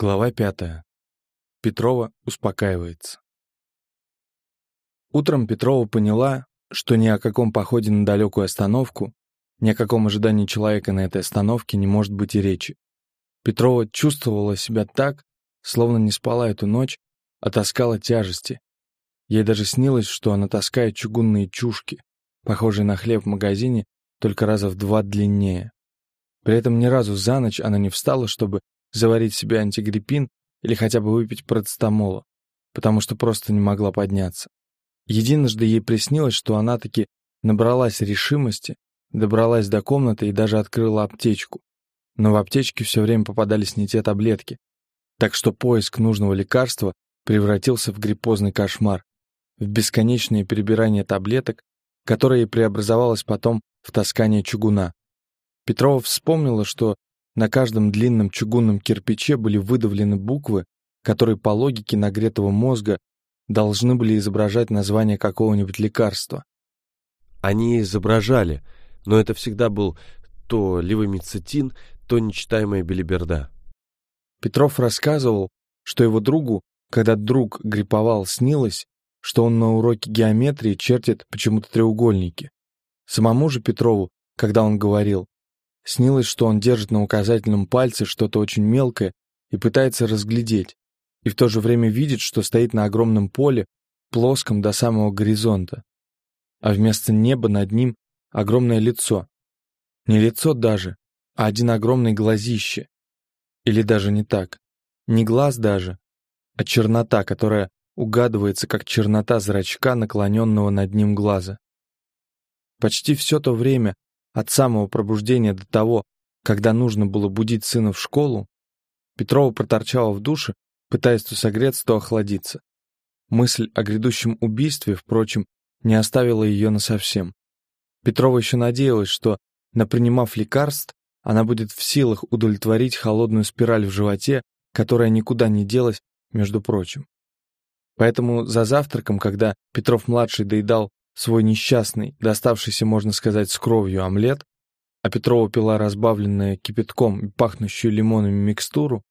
Глава пятая. Петрова успокаивается. Утром Петрова поняла, что ни о каком походе на далекую остановку, ни о каком ожидании человека на этой остановке не может быть и речи. Петрова чувствовала себя так, словно не спала эту ночь, а таскала тяжести. Ей даже снилось, что она таскает чугунные чушки, похожие на хлеб в магазине, только раза в два длиннее. При этом ни разу за ночь она не встала, чтобы заварить себе антигриппин или хотя бы выпить парацетамола, потому что просто не могла подняться. Единожды ей приснилось, что она таки набралась решимости, добралась до комнаты и даже открыла аптечку. Но в аптечке все время попадались не те таблетки, так что поиск нужного лекарства превратился в гриппозный кошмар, в бесконечное перебирание таблеток, которое преобразовалось потом в таскание чугуна. Петрова вспомнила, что на каждом длинном чугунном кирпиче были выдавлены буквы, которые по логике нагретого мозга должны были изображать название какого-нибудь лекарства. Они изображали, но это всегда был то левомицетин, то нечитаемая белиберда. Петров рассказывал, что его другу, когда друг гриповал, снилось, что он на уроке геометрии чертит почему-то треугольники. Самому же Петрову, когда он говорил, Снилось, что он держит на указательном пальце что-то очень мелкое и пытается разглядеть, и в то же время видит, что стоит на огромном поле, плоском до самого горизонта. А вместо неба над ним огромное лицо. Не лицо даже, а один огромный глазище. Или даже не так. Не глаз даже, а чернота, которая угадывается как чернота зрачка, наклоненного над ним глаза. Почти все то время, от самого пробуждения до того, когда нужно было будить сына в школу, Петрова проторчала в душе, пытаясь то согреться, то охладиться. Мысль о грядущем убийстве, впрочем, не оставила ее насовсем. Петрова еще надеялась, что, напринимав лекарств, она будет в силах удовлетворить холодную спираль в животе, которая никуда не делась, между прочим. Поэтому за завтраком, когда Петров-младший доедал свой несчастный, доставшийся, можно сказать, с кровью омлет, а Петрова пила разбавленная кипятком и пахнущую лимонами микстуру,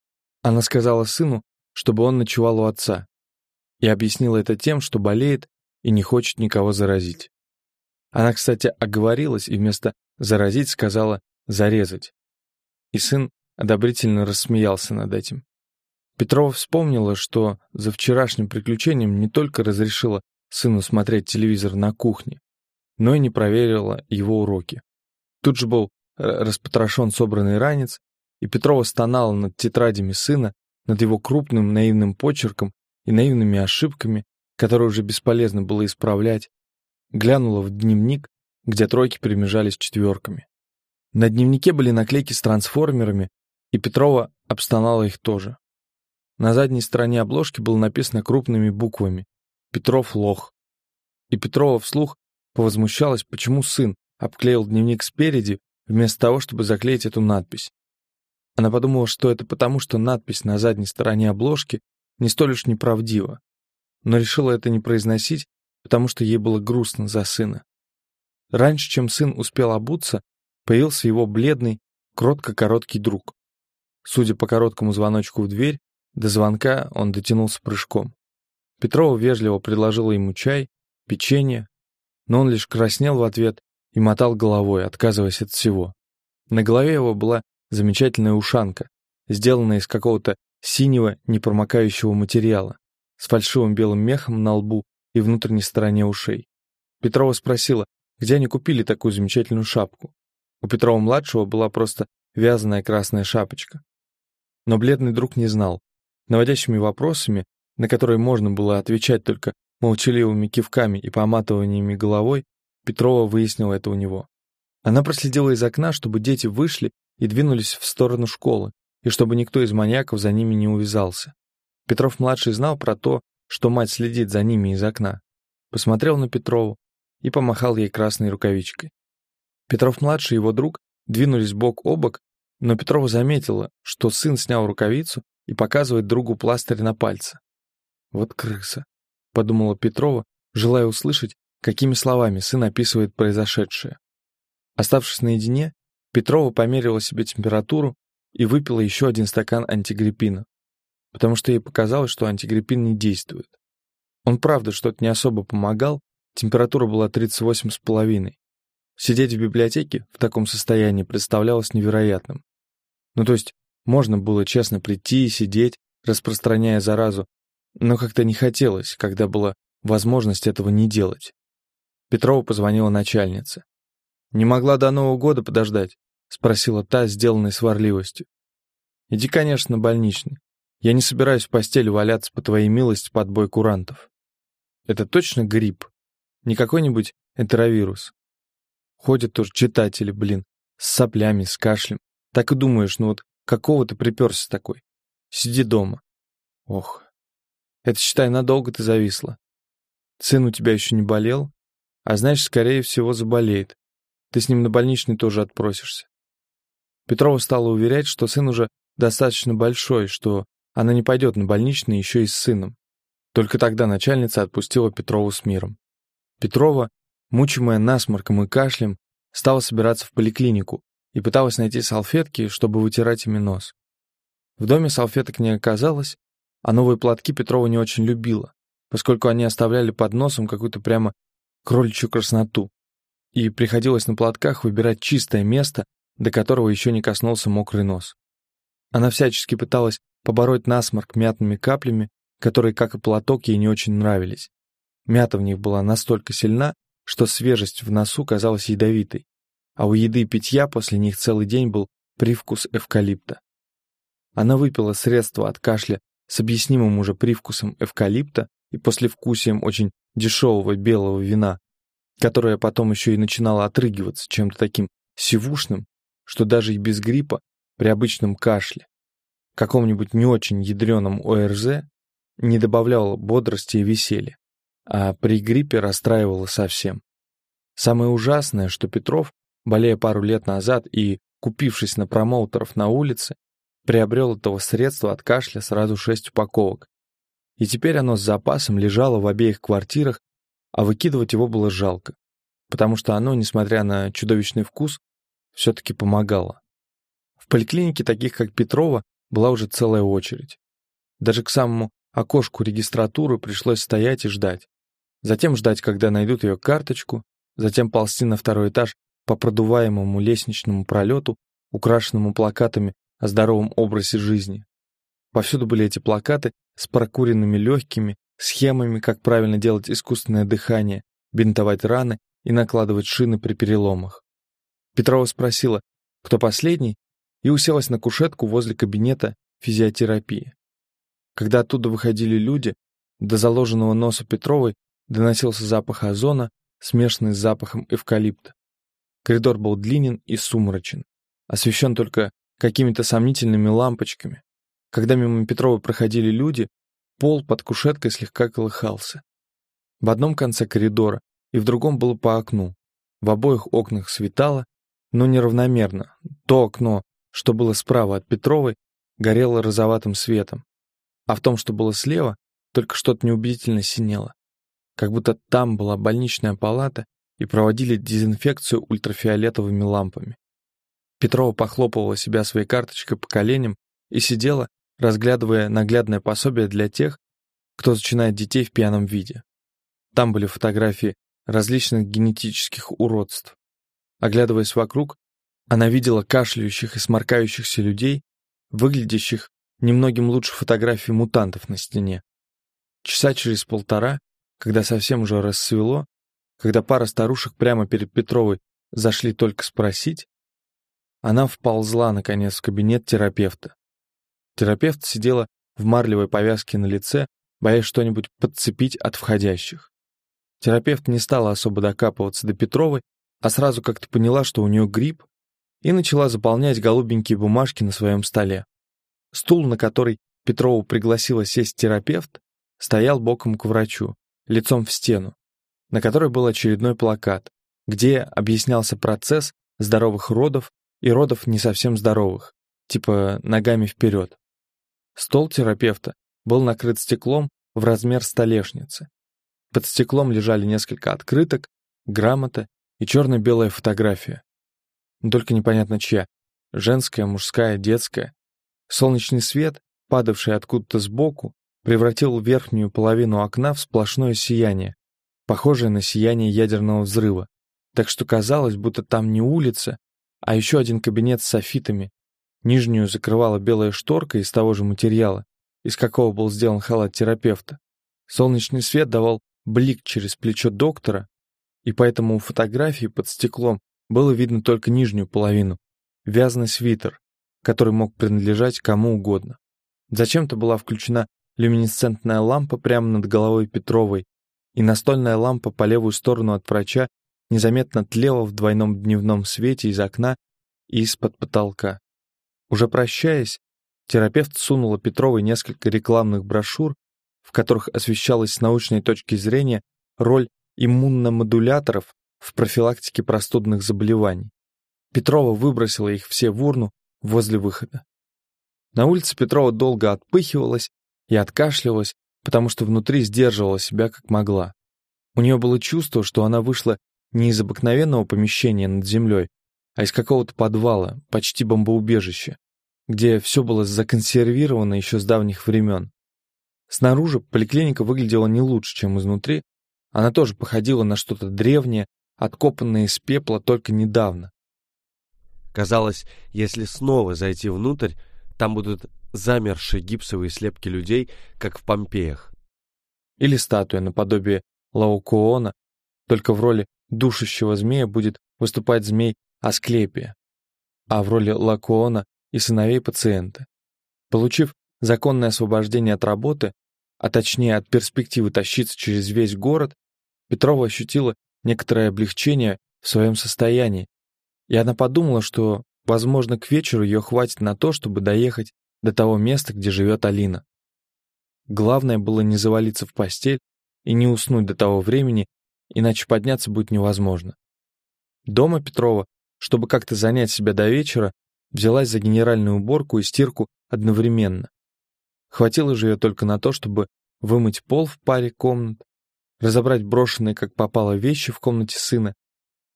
она сказала сыну, чтобы он ночевал у отца, и объяснила это тем, что болеет и не хочет никого заразить. Она, кстати, оговорилась и вместо «заразить» сказала «зарезать». И сын одобрительно рассмеялся над этим. Петрова вспомнила, что за вчерашним приключением не только разрешила сыну смотреть телевизор на кухне, но и не проверила его уроки. Тут же был э, распотрошен собранный ранец, и Петрова стонала над тетрадями сына, над его крупным наивным почерком и наивными ошибками, которые уже бесполезно было исправлять, глянула в дневник, где тройки перемежались четверками. На дневнике были наклейки с трансформерами, и Петрова обстонала их тоже. На задней стороне обложки было написано крупными буквами Петров лох. И Петрова вслух повозмущалась, почему сын обклеил дневник спереди, вместо того, чтобы заклеить эту надпись. Она подумала, что это потому, что надпись на задней стороне обложки не столь уж неправдива, но решила это не произносить, потому что ей было грустно за сына. Раньше, чем сын успел обуться, появился его бледный, кротко-короткий друг. Судя по короткому звоночку в дверь, до звонка он дотянулся прыжком. Петрова вежливо предложила ему чай, печенье, но он лишь краснел в ответ и мотал головой, отказываясь от всего. На голове его была замечательная ушанка, сделанная из какого-то синего непромокающего материала, с фальшивым белым мехом на лбу и внутренней стороне ушей. Петрова спросила, где они купили такую замечательную шапку. У Петрова-младшего была просто вязаная красная шапочка. Но бледный друг не знал. Наводящими вопросами на которые можно было отвечать только молчаливыми кивками и поматываниями головой, Петрова выяснила это у него. Она проследила из окна, чтобы дети вышли и двинулись в сторону школы, и чтобы никто из маньяков за ними не увязался. Петров-младший знал про то, что мать следит за ними из окна. Посмотрел на Петрову и помахал ей красной рукавичкой. Петров-младший и его друг двинулись бок о бок, но Петрова заметила, что сын снял рукавицу и показывает другу пластырь на пальце. Вот крыса, подумала Петрова, желая услышать, какими словами сын описывает произошедшее. Оставшись наедине, Петрова померила себе температуру и выпила еще один стакан антигриппина. потому что ей показалось, что антигриппин не действует. Он правда что-то не особо помогал, температура была 38,5. Сидеть в библиотеке в таком состоянии представлялось невероятным. Ну то есть можно было честно прийти и сидеть, распространяя заразу, но как-то не хотелось, когда была возможность этого не делать. Петрова позвонила начальнице. «Не могла до Нового года подождать?» — спросила та, сделанной сварливостью. «Иди, конечно, больничный. Я не собираюсь в постели валяться по твоей милости под бой курантов. Это точно грипп? Не какой-нибудь энтеровирус? Ходят тоже читатели, блин, с соплями, с кашлем. Так и думаешь, ну вот какого ты приперся такой? Сиди дома. Ох, это, считай, надолго ты зависла. Сын у тебя еще не болел, а значит, скорее всего, заболеет. Ты с ним на больничный тоже отпросишься. Петрова стала уверять, что сын уже достаточно большой, что она не пойдет на больничный еще и с сыном. Только тогда начальница отпустила Петрову с миром. Петрова, мучимая насморком и кашлем, стала собираться в поликлинику и пыталась найти салфетки, чтобы вытирать ими нос. В доме салфеток не оказалось, а новые платки Петрова не очень любила, поскольку они оставляли под носом какую-то прямо кроличью красноту, и приходилось на платках выбирать чистое место, до которого еще не коснулся мокрый нос. Она всячески пыталась побороть насморк мятными каплями, которые, как и платок, ей не очень нравились. Мята в них была настолько сильна, что свежесть в носу казалась ядовитой, а у еды и питья после них целый день был привкус эвкалипта. Она выпила средство от кашля с объяснимым уже привкусом эвкалипта и послевкусием очень дешевого белого вина, которое потом еще и начинало отрыгиваться чем-то таким сивушным, что даже и без гриппа при обычном кашле, каком-нибудь не очень ядреном ОРЗ, не добавляло бодрости и веселья, а при гриппе расстраивало совсем. Самое ужасное, что Петров, болея пару лет назад и купившись на промоутеров на улице, приобрел этого средства от кашля сразу шесть упаковок. И теперь оно с запасом лежало в обеих квартирах, а выкидывать его было жалко, потому что оно, несмотря на чудовищный вкус, все-таки помогало. В поликлинике таких, как Петрова, была уже целая очередь. Даже к самому окошку регистратуры пришлось стоять и ждать. Затем ждать, когда найдут ее карточку, затем ползти на второй этаж по продуваемому лестничному пролету, украшенному плакатами о здоровом образе жизни. Повсюду были эти плакаты с прокуренными легкими, схемами, как правильно делать искусственное дыхание, бинтовать раны и накладывать шины при переломах. Петрова спросила, кто последний, и уселась на кушетку возле кабинета физиотерапии. Когда оттуда выходили люди, до заложенного носа Петровой доносился запах озона, смешанный с запахом эвкалипта. Коридор был длинен и сумрачен, освещен только какими-то сомнительными лампочками. Когда мимо Петрова проходили люди, пол под кушеткой слегка колыхался. В одном конце коридора и в другом было по окну. В обоих окнах светало, но неравномерно. То окно, что было справа от Петровой, горело розоватым светом, а в том, что было слева, только что-то неубедительно синело. Как будто там была больничная палата и проводили дезинфекцию ультрафиолетовыми лампами. Петрова похлопывала себя своей карточкой по коленям и сидела, разглядывая наглядное пособие для тех, кто зачинает детей в пьяном виде. Там были фотографии различных генетических уродств. Оглядываясь вокруг, она видела кашляющих и сморкающихся людей, выглядящих немногим лучше фотографий мутантов на стене. Часа через полтора, когда совсем уже рассвело, когда пара старушек прямо перед Петровой зашли только спросить, она вползла, наконец, в кабинет терапевта. Терапевт сидела в марлевой повязке на лице, боясь что-нибудь подцепить от входящих. Терапевт не стала особо докапываться до Петровой, а сразу как-то поняла, что у нее грипп, и начала заполнять голубенькие бумажки на своем столе. Стул, на который Петрову пригласила сесть терапевт, стоял боком к врачу, лицом в стену, на которой был очередной плакат, где объяснялся процесс здоровых родов и родов не совсем здоровых, типа ногами вперед. Стол терапевта был накрыт стеклом в размер столешницы. Под стеклом лежали несколько открыток, грамота и черно-белая фотография. Только непонятно чья. Женская, мужская, детская. Солнечный свет, падавший откуда-то сбоку, превратил верхнюю половину окна в сплошное сияние, похожее на сияние ядерного взрыва, так что казалось, будто там не улица, а еще один кабинет с софитами. Нижнюю закрывала белая шторка из того же материала, из какого был сделан халат терапевта. Солнечный свет давал блик через плечо доктора, и поэтому у фотографии под стеклом было видно только нижнюю половину, вязаный свитер, который мог принадлежать кому угодно. Зачем-то была включена люминесцентная лампа прямо над головой Петровой, и настольная лампа по левую сторону от врача незаметно тлела в двойном дневном свете из окна и из-под потолка. Уже прощаясь, терапевт сунула Петровой несколько рекламных брошюр, в которых освещалась с научной точки зрения роль иммуномодуляторов в профилактике простудных заболеваний. Петрова выбросила их все в урну возле выхода. На улице Петрова долго отпыхивалась и откашлялась, потому что внутри сдерживала себя как могла. У нее было чувство, что она вышла не из обыкновенного помещения над землей, а из какого-то подвала, почти бомбоубежища, где все было законсервировано еще с давних времен. Снаружи поликлиника выглядела не лучше, чем изнутри, она тоже походила на что-то древнее, откопанное из пепла только недавно. Казалось, если снова зайти внутрь, там будут замершие гипсовые слепки людей, как в Помпеях. Или статуя наподобие Лаукуона, только в роли душащего змея будет выступать змей Асклепия, а в роли Лакуона и сыновей пациента. Получив законное освобождение от работы, а точнее от перспективы тащиться через весь город, Петрова ощутила некоторое облегчение в своем состоянии, и она подумала, что, возможно, к вечеру ее хватит на то, чтобы доехать до того места, где живет Алина. Главное было не завалиться в постель и не уснуть до того времени, иначе подняться будет невозможно. Дома Петрова, чтобы как-то занять себя до вечера, взялась за генеральную уборку и стирку одновременно. Хватило же ее только на то, чтобы вымыть пол в паре комнат, разобрать брошенные как попало вещи в комнате сына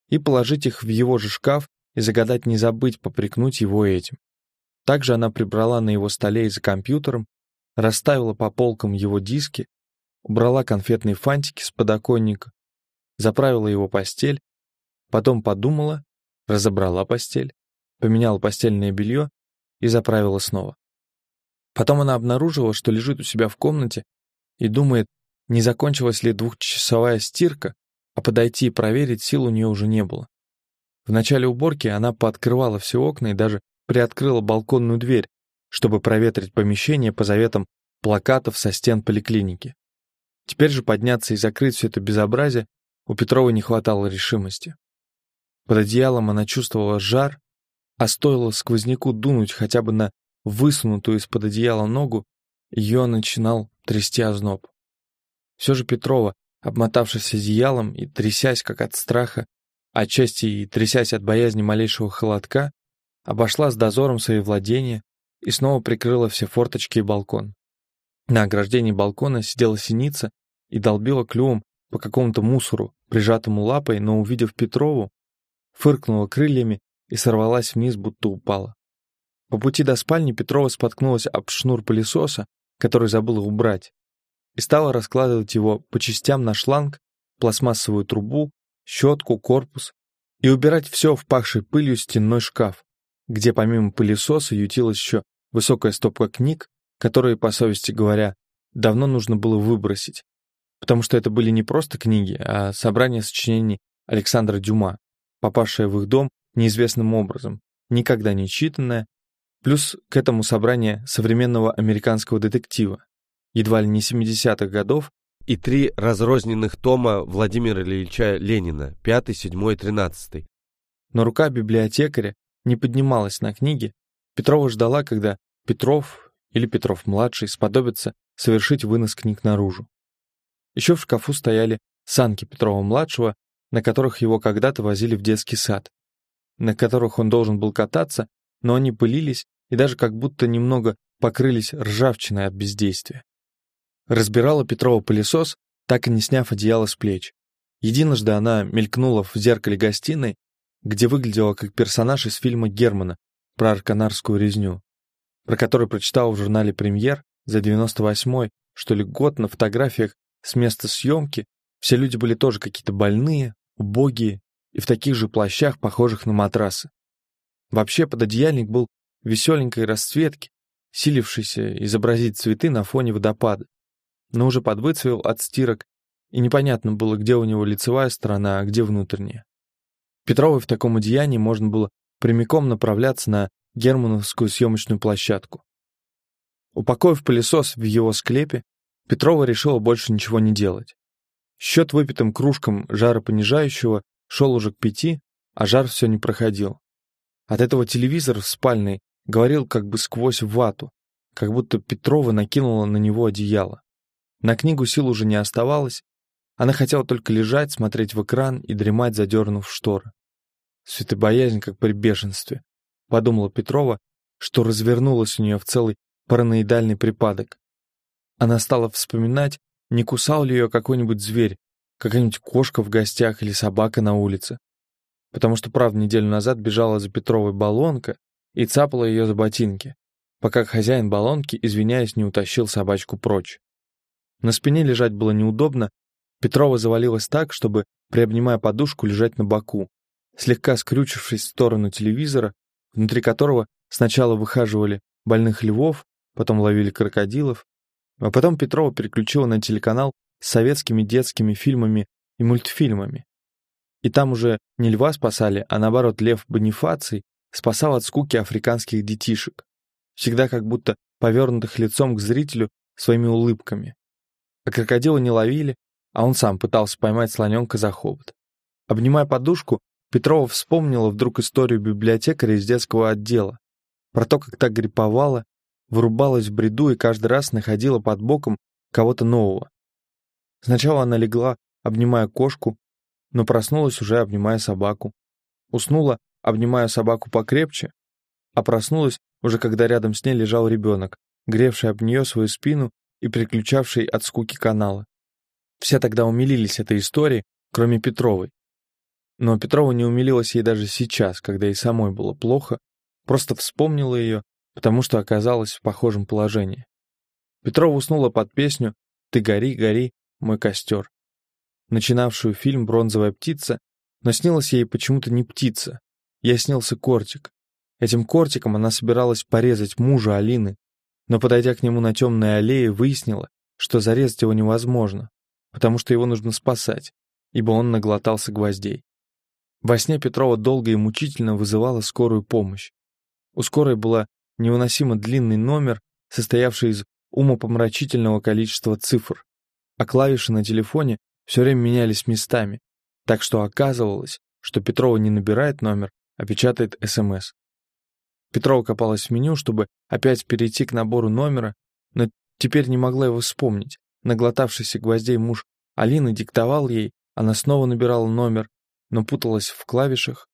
и положить их в его же шкаф и загадать не забыть попрекнуть его этим. Также она прибрала на его столе и за компьютером, расставила по полкам его диски, убрала конфетные фантики с подоконника, заправила его постель, потом подумала, разобрала постель, поменяла постельное белье и заправила снова. Потом она обнаружила, что лежит у себя в комнате и думает, не закончилась ли двухчасовая стирка, а подойти и проверить сил у нее уже не было. В начале уборки она пооткрывала все окна и даже приоткрыла балконную дверь, чтобы проветрить помещение по заветам плакатов со стен поликлиники. Теперь же подняться и закрыть все это безобразие у Петровой не хватало решимости. Под одеялом она чувствовала жар, а стоило сквозняку дунуть хотя бы на высунутую из-под одеяла ногу, ее начинал трясти озноб. Все же Петрова, обмотавшись одеялом и трясясь как от страха, отчасти и трясясь от боязни малейшего холодка, обошла с дозором свои владения и снова прикрыла все форточки и балкон. На ограждении балкона сидела синица и долбила клювом по какому-то мусору, прижатому лапой, но, увидев Петрову, фыркнула крыльями и сорвалась вниз, будто упала. По пути до спальни Петрова споткнулась об шнур пылесоса, который забыла убрать, и стала раскладывать его по частям на шланг, пластмассовую трубу, щетку, корпус и убирать все в пахший пылью стенной шкаф, где помимо пылесоса ютилась еще высокая стопка книг, которые, по совести говоря, давно нужно было выбросить, потому что это были не просто книги, а собрание сочинений Александра Дюма, попавшее в их дом неизвестным образом, никогда не читанное, плюс к этому собрание современного американского детектива, едва ли не 70-х годов, и три разрозненных тома Владимира Ильича Ленина, 5, 7, 13. Но рука библиотекаря не поднималась на книги. Петрова ждала, когда Петров или Петров-младший сподобится совершить вынос книг наружу. Еще в шкафу стояли санки Петрова-младшего, на которых его когда-то возили в детский сад, на которых он должен был кататься, но они пылились и даже как будто немного покрылись ржавчиной от бездействия. Разбирала Петрова пылесос, так и не сняв одеяло с плеч. Единожды она мелькнула в зеркале гостиной, где выглядела как персонаж из фильма Германа про арканарскую резню. про который прочитал в журнале «Премьер» за 98-й, что ли, год на фотографиях с места съемки, все люди были тоже какие-то больные, убогие и в таких же плащах, похожих на матрасы. Вообще пододеяльник был веселенькой расцветки, силившийся изобразить цветы на фоне водопада, но уже подвыцвел от стирок, и непонятно было, где у него лицевая сторона, а где внутренняя. Петровой в таком одеянии можно было прямиком направляться на Германовскую съемочную площадку. Упокоив пылесос в его склепе, Петрова решила больше ничего не делать. Счет выпитым кружкам жаропонижающего шел уже к пяти, а жар все не проходил. От этого телевизор в спальной говорил как бы сквозь вату, как будто Петрова накинула на него одеяло. На книгу сил уже не оставалось, она хотела только лежать, смотреть в экран и дремать, задернув шторы. Светобоязнь, как при бешенстве. Подумала Петрова, что развернулась у нее в целый параноидальный припадок. Она стала вспоминать, не кусал ли ее какой-нибудь зверь, какая-нибудь кошка в гостях или собака на улице. Потому что, правда, неделю назад бежала за Петровой баллонка и цапала ее за ботинки, пока хозяин баллонки, извиняясь, не утащил собачку прочь. На спине лежать было неудобно, Петрова завалилась так, чтобы, приобнимая подушку, лежать на боку, слегка скрючившись в сторону телевизора, внутри которого сначала выхаживали больных львов, потом ловили крокодилов, а потом Петрова переключила на телеканал с советскими детскими фильмами и мультфильмами. И там уже не льва спасали, а наоборот лев Бонифаций спасал от скуки африканских детишек, всегда как будто повернутых лицом к зрителю своими улыбками. А крокодила не ловили, а он сам пытался поймать слоненка за хобот. Обнимая подушку, Петрова вспомнила вдруг историю библиотекаря из детского отдела, про то, как так гриповала, вырубалась в бреду и каждый раз находила под боком кого-то нового. Сначала она легла, обнимая кошку, но проснулась уже, обнимая собаку. Уснула, обнимая собаку покрепче, а проснулась уже когда рядом с ней лежал ребенок, гревший об нее свою спину и переключавший от скуки каналы. Все тогда умилились этой истории, кроме Петровой. Но Петрова не умилилась ей даже сейчас, когда ей самой было плохо, просто вспомнила ее, потому что оказалась в похожем положении. Петрова уснула под песню «Ты гори, гори, мой костер», начинавшую фильм «Бронзовая птица», но снилась ей почему-то не птица, ей снился кортик. Этим кортиком она собиралась порезать мужа Алины, но, подойдя к нему на темной аллее, выяснила, что зарезать его невозможно, потому что его нужно спасать, ибо он наглотался гвоздей. Во сне Петрова долго и мучительно вызывала скорую помощь. У скорой была невыносимо длинный номер, состоявший из умопомрачительного количества цифр, а клавиши на телефоне все время менялись местами, так что оказывалось, что Петрова не набирает номер, а печатает СМС. Петрова копалась в меню, чтобы опять перейти к набору номера, но теперь не могла его вспомнить. Наглотавшийся гвоздей муж Алины диктовал ей, она снова набирала номер, но путалась в клавишах,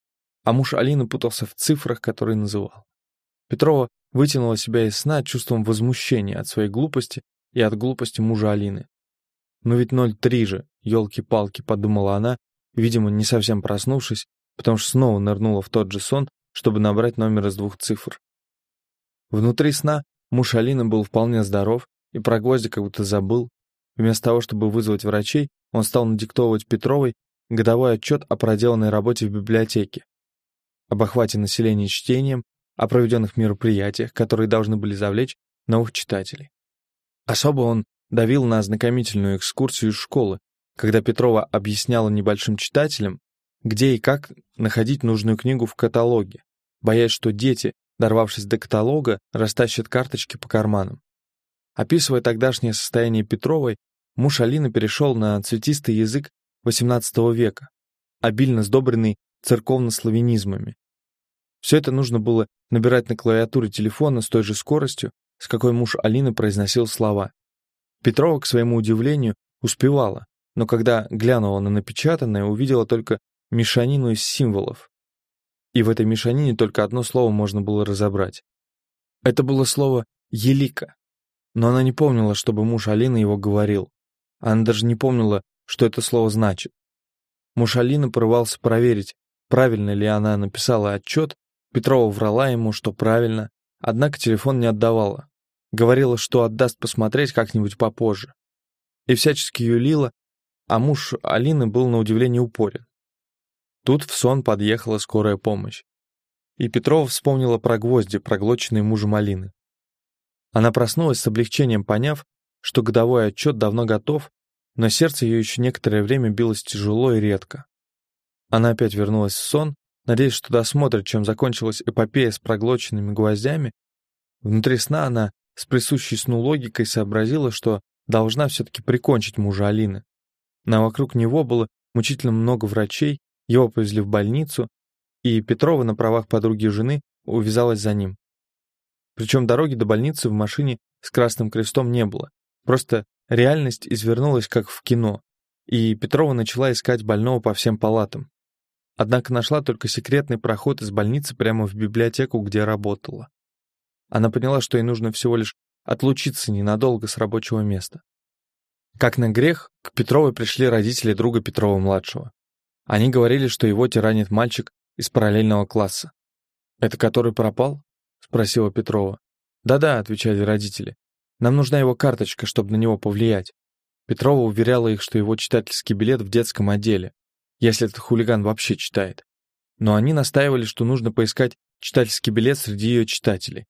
а муж Алины путался в цифрах, которые называл. Петрова вытянула себя из сна чувством возмущения от своей глупости и от глупости мужа Алины. «Ну ведь ноль три же, елки-палки», — подумала она, видимо, не совсем проснувшись, потому что снова нырнула в тот же сон, чтобы набрать номер из двух цифр. Внутри сна муж Алины был вполне здоров и про гвозди как будто забыл. Вместо того, чтобы вызвать врачей, он стал надиктовывать Петровой годовой отчет о проделанной работе в библиотеке, об охвате населения чтением, о проведенных мероприятиях, которые должны были завлечь новых читателей. Особо он давил на ознакомительную экскурсию из школы, когда Петрова объясняла небольшим читателям, где и как находить нужную книгу в каталоге, боясь, что дети, дорвавшись до каталога, растащат карточки по карманам. Описывая тогдашнее состояние Петровой, муж Алины перешел на цветистый язык XVIII века, обильно сдобренный церковно-славянизмами. Все это нужно было набирать на клавиатуре телефона с той же скоростью, с какой муж Алины произносил слова. Петрова, к своему удивлению, успевала, но когда глянула на напечатанное, увидела только мешанину из символов. И в этой мешанине только одно слово можно было разобрать. Это было слово «елика», но она не помнила, чтобы муж Алины его говорил. Она даже не помнила, что это слово значит. Муж Алины порывался проверить, правильно ли она написала отчет, Петрова врала ему, что правильно, однако телефон не отдавала. Говорила, что отдаст посмотреть как-нибудь попозже. И всячески юлила, а муж Алины был на удивление упорен. Тут в сон подъехала скорая помощь. И Петрова вспомнила про гвозди, проглоченные мужем Алины. Она проснулась с облегчением, поняв, что годовой отчет давно готов, но сердце ее еще некоторое время билось тяжело и редко. Она опять вернулась в сон, надеясь, что досмотрит, чем закончилась эпопея с проглоченными гвоздями. Внутри сна она с присущей сну логикой сообразила, что должна все-таки прикончить мужа Алины. Но вокруг него было мучительно много врачей, его повезли в больницу, и Петрова на правах подруги жены увязалась за ним. Причем дороги до больницы в машине с красным крестом не было. Просто реальность извернулась как в кино, и Петрова начала искать больного по всем палатам. Однако нашла только секретный проход из больницы прямо в библиотеку, где работала. Она поняла, что ей нужно всего лишь отлучиться ненадолго с рабочего места. Как на грех, к Петровой пришли родители друга Петрова-младшего. Они говорили, что его тиранит мальчик из параллельного класса. «Это который пропал?» — спросила Петрова. «Да-да», — отвечали родители. «Нам нужна его карточка, чтобы на него повлиять». Петрова уверяла их, что его читательский билет в детском отделе, если этот хулиган вообще читает. Но они настаивали, что нужно поискать читательский билет среди ее читателей.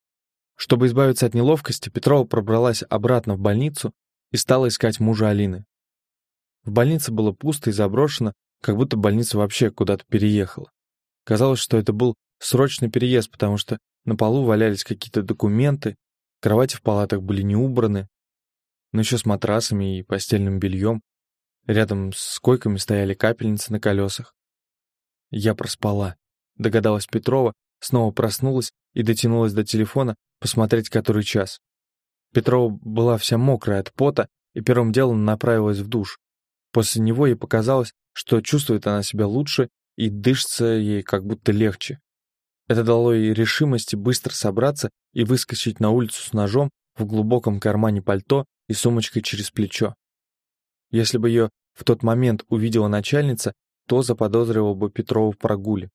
Чтобы избавиться от неловкости, Петрова пробралась обратно в больницу и стала искать мужа Алины. В больнице было пусто и заброшено, как будто больница вообще куда-то переехала. Казалось, что это был срочный переезд, потому что на полу валялись какие-то документы, кровати в палатах были не убраны, но еще с матрасами и постельным бельем. Рядом с койками стояли капельницы на колесах. Я проспала, догадалась Петрова, снова проснулась и дотянулась до телефона посмотреть который час. Петрова была вся мокрая от пота и первым делом направилась в душ. После него ей показалось, что чувствует она себя лучше и дышится ей как будто легче. Это дало ей решимости быстро собраться и выскочить на улицу с ножом в глубоком кармане пальто и сумочкой через плечо. Если бы ее в тот момент увидела начальница, то заподозрила бы Петрову в прогуле.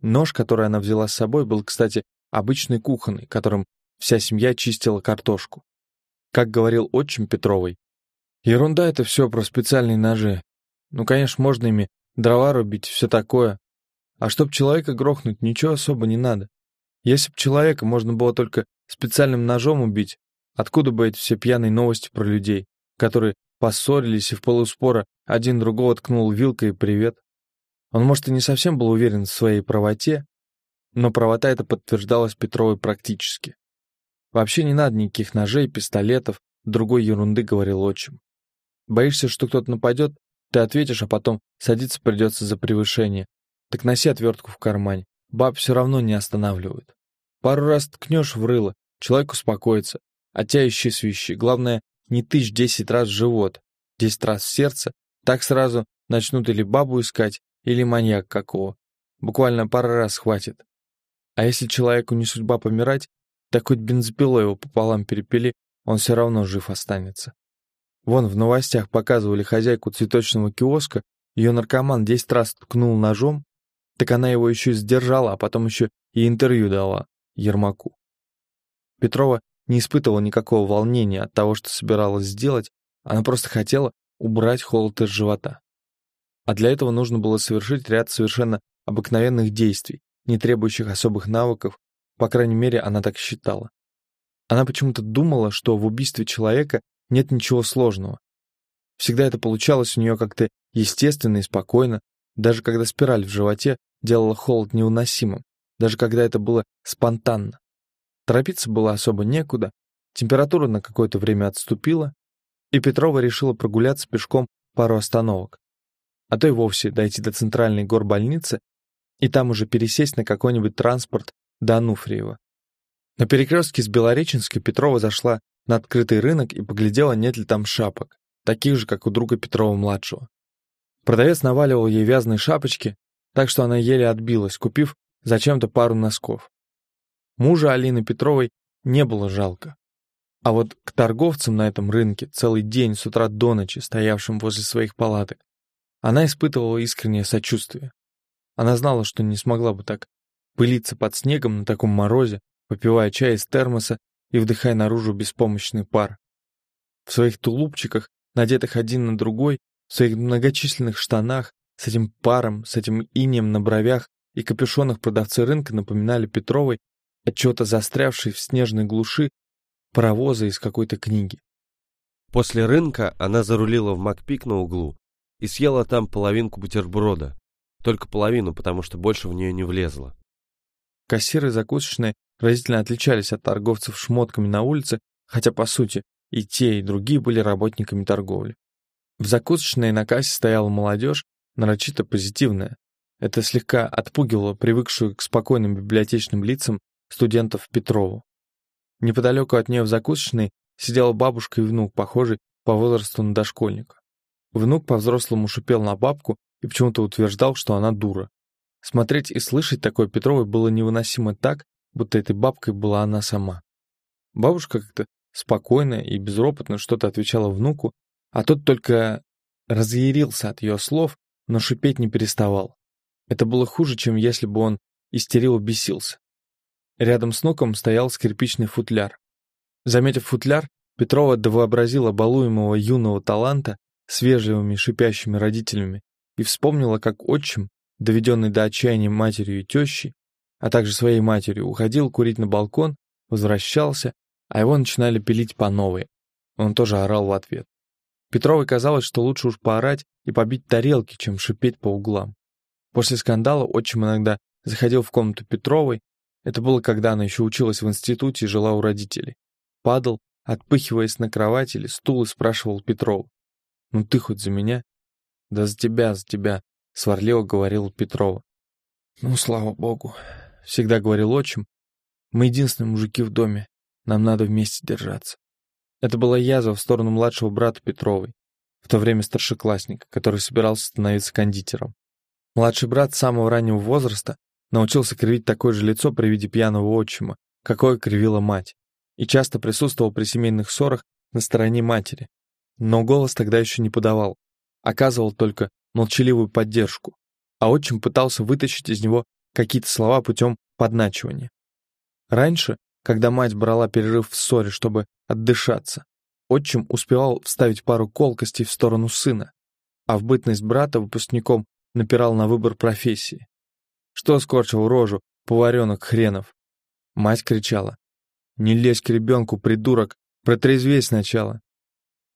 Нож, который она взяла с собой, был, кстати, обычный кухонный, которым вся семья чистила картошку. Как говорил отчим Петровой, ерунда это все про специальные ножи. Ну, конечно, можно ими дрова рубить, все такое. А чтоб человека грохнуть, ничего особо не надо. Если б человека можно было только специальным ножом убить, откуда бы эти все пьяные новости про людей, которые поссорились и в полуспора один другого ткнул вилкой привет. Он, может, и не совсем был уверен в своей правоте, но правота эта подтверждалась Петровой практически. Вообще не надо никаких ножей, пистолетов, другой ерунды, говорил отчим. Боишься, что кто-то нападет, ты ответишь, а потом садиться придется за превышение. Так носи отвертку в кармане. Баб все равно не останавливают. Пару раз ткнешь в рыло, человек успокоится, а тебя ищи свищи. Главное, не тысяч десять раз в живот, десять раз в сердце, так сразу начнут или бабу искать, или маньяк какого. Буквально пару раз хватит. А если человеку не судьба помирать, так хоть бензопилой его пополам перепили, он все равно жив останется. Вон в новостях показывали хозяйку цветочного киоска, ее наркоман десять раз ткнул ножом, так она его еще сдержала, а потом еще и интервью дала Ермаку. Петрова не испытывала никакого волнения от того, что собиралась сделать, она просто хотела убрать холод из живота. А для этого нужно было совершить ряд совершенно обыкновенных действий, не требующих особых навыков, по крайней мере, она так считала. Она почему-то думала, что в убийстве человека нет ничего сложного. Всегда это получалось у нее как-то естественно и спокойно, даже когда спираль в животе делала холод невыносимым, даже когда это было спонтанно. Торопиться было особо некуда, температура на какое-то время отступила, и Петрова решила прогуляться пешком пару остановок, а то и вовсе дойти до центральной горбольницы и там уже пересесть на какой-нибудь транспорт до Ануфриева. На перекрестке с Белореченской Петрова зашла на открытый рынок и поглядела, нет ли там шапок, таких же, как у друга Петрова-младшего. Продавец наваливал ей вязаные шапочки, так что она еле отбилась, купив зачем-то пару носков. Мужа Алины Петровой не было жалко. А вот к торговцам на этом рынке целый день с утра до ночи, стоявшим возле своих палаток, она испытывала искреннее сочувствие. Она знала, что не смогла бы так пылиться под снегом на таком морозе, попивая чай из термоса и вдыхая наружу беспомощный пар. В своих тулупчиках, надетых один на другой, в своих многочисленных штанах, с этим паром, с этим инием на бровях и капюшонах продавцы рынка напоминали Петровой отчего-то застрявшей в снежной глуши паровоза из какой-то книги. После рынка она зарулила в Макпик на углу и съела там половинку бутерброда. Только половину, потому что больше в нее не влезло. Кассиры закусочные разительно отличались от торговцев шмотками на улице, хотя, по сути, и те, и другие были работниками торговли. В закусочной на кассе стояла молодежь, нарочито позитивная. Это слегка отпугивало привыкшую к спокойным библиотечным лицам студентов Петрову. Неподалеку от нее в закусочной сидела бабушка и внук, похожий по возрасту на дошкольника. Внук по-взрослому шипел на бабку и почему-то утверждал, что она дура. Смотреть и слышать такое Петровой было невыносимо так, будто этой бабкой была она сама. Бабушка как-то спокойно и безропотно что-то отвечала внуку, а тот только разъярился от ее слов, но шипеть не переставал. Это было хуже, чем если бы он истерил бесился. Рядом с ноком стоял скрипичный футляр. Заметив футляр, Петрова довообразила балуемого юного таланта с шипящими родителями и вспомнила, как отчим, доведенный до отчаяния матерью и тещей, а также своей матерью, уходил курить на балкон, возвращался, а его начинали пилить по новой. Он тоже орал в ответ. Петровой казалось, что лучше уж поорать и побить тарелки, чем шипеть по углам. После скандала отчим иногда заходил в комнату Петровой это было, когда она еще училась в институте и жила у родителей. Падал, отпыхиваясь на кровать или стул и спрашивал Петрова. «Ну ты хоть за меня?» «Да за тебя, за тебя», — сварливо говорил Петрова. «Ну, слава богу», — всегда говорил отчим. «Мы единственные мужики в доме, нам надо вместе держаться». Это была язва в сторону младшего брата Петровой, в то время старшеклассника, который собирался становиться кондитером. Младший брат с самого раннего возраста Научился кривить такое же лицо при виде пьяного отчима, какое кривила мать, и часто присутствовал при семейных ссорах на стороне матери. Но голос тогда еще не подавал, оказывал только молчаливую поддержку, а отчим пытался вытащить из него какие-то слова путем подначивания. Раньше, когда мать брала перерыв в ссоре, чтобы отдышаться, отчим успевал вставить пару колкостей в сторону сына, а в бытность брата выпускником напирал на выбор профессии. Что скорчил рожу, поваренок хренов? Мать кричала. «Не лезь к ребенку, придурок! Протрезвей сначала!»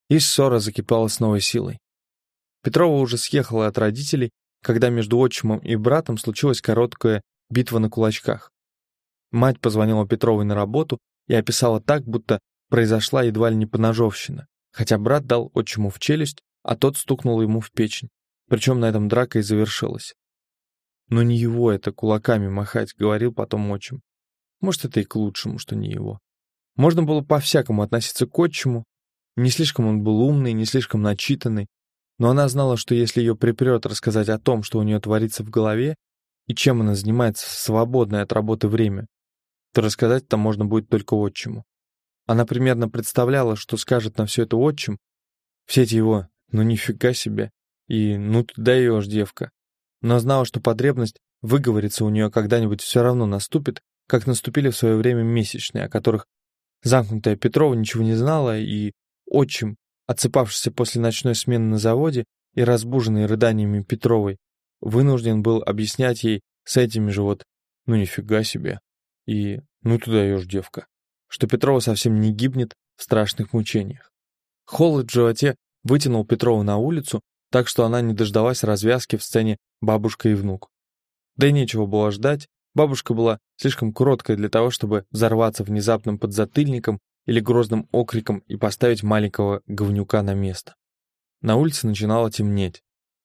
И ссора закипала с новой силой. Петрова уже съехала от родителей, когда между отчимом и братом случилась короткая битва на кулачках. Мать позвонила Петровой на работу и описала так, будто произошла едва ли не поножовщина, хотя брат дал отчиму в челюсть, а тот стукнул ему в печень. Причем на этом драка и завершилась. Но не его это кулаками махать, говорил потом отчим. Может, это и к лучшему, что не его. Можно было по-всякому относиться к отчиму. Не слишком он был умный, не слишком начитанный. Но она знала, что если ее припрет рассказать о том, что у нее творится в голове, и чем она занимается в свободное от работы время, то рассказать-то можно будет только отчиму. Она примерно представляла, что скажет на все это отчим, все эти его «ну нифига себе» и «ну ты даешь, девка», но знала, что потребность выговориться у нее когда-нибудь все равно наступит, как наступили в свое время месячные, о которых замкнутая Петрова ничего не знала, и отчим, отсыпавшийся после ночной смены на заводе и разбуженный рыданиями Петровой, вынужден был объяснять ей с этими же вот «ну нифига себе» и «ну ты даешь, девка», что Петрова совсем не гибнет в страшных мучениях. Холод в животе вытянул Петрову на улицу, так что она не дождалась развязки в сцене «Бабушка и внук». Да и нечего было ждать, бабушка была слишком короткой для того, чтобы взорваться внезапным подзатыльником или грозным окриком и поставить маленького говнюка на место. На улице начинало темнеть.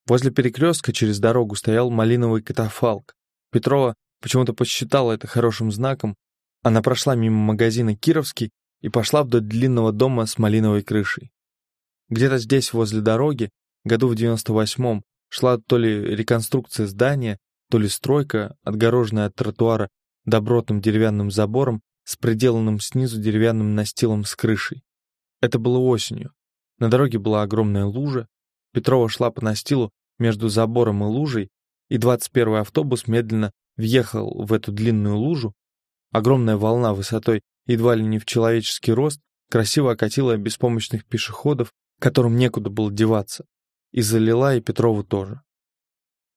Возле перекрестка через дорогу стоял малиновый катафалк. Петрова почему-то посчитала это хорошим знаком. Она прошла мимо магазина «Кировский» и пошла вдоль длинного дома с малиновой крышей. Где-то здесь, возле дороги, Году в 98-м шла то ли реконструкция здания, то ли стройка, отгороженная от тротуара добротным деревянным забором с приделанным снизу деревянным настилом с крышей. Это было осенью. На дороге была огромная лужа. Петрова шла по настилу между забором и лужей, и 21-й автобус медленно въехал в эту длинную лужу, Огромная волна высотой едва ли не в человеческий рост красиво окатила беспомощных пешеходов, которым некуда было деваться, и залила и Петрову тоже.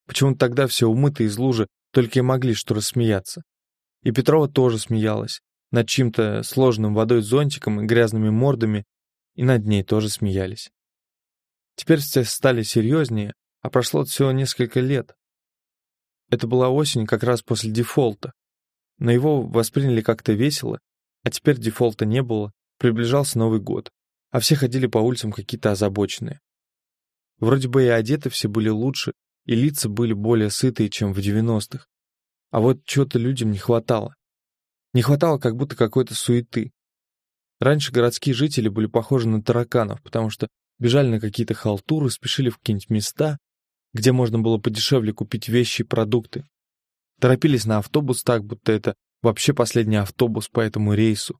Почему-то тогда все умытые из лужи только и могли что рассмеяться. И Петрова тоже смеялась, над чьим-то сложным водой зонтиком и грязными мордами, и над ней тоже смеялись. Теперь все стали серьезнее, а прошло всего несколько лет. Это была осень как раз после дефолта. Но его восприняли как-то весело, а теперь дефолта не было, приближался Новый год, а все ходили по улицам какие-то озабоченные. Вроде бы и одеты все были лучше, и лица были более сытые, чем в 90-х. А вот чего-то людям не хватало. Не хватало как будто какой-то суеты. Раньше городские жители были похожи на тараканов, потому что бежали на какие-то халтуры, спешили в какие-нибудь места, где можно было подешевле купить вещи и продукты. Торопились на автобус так, будто это вообще последний автобус по этому рейсу.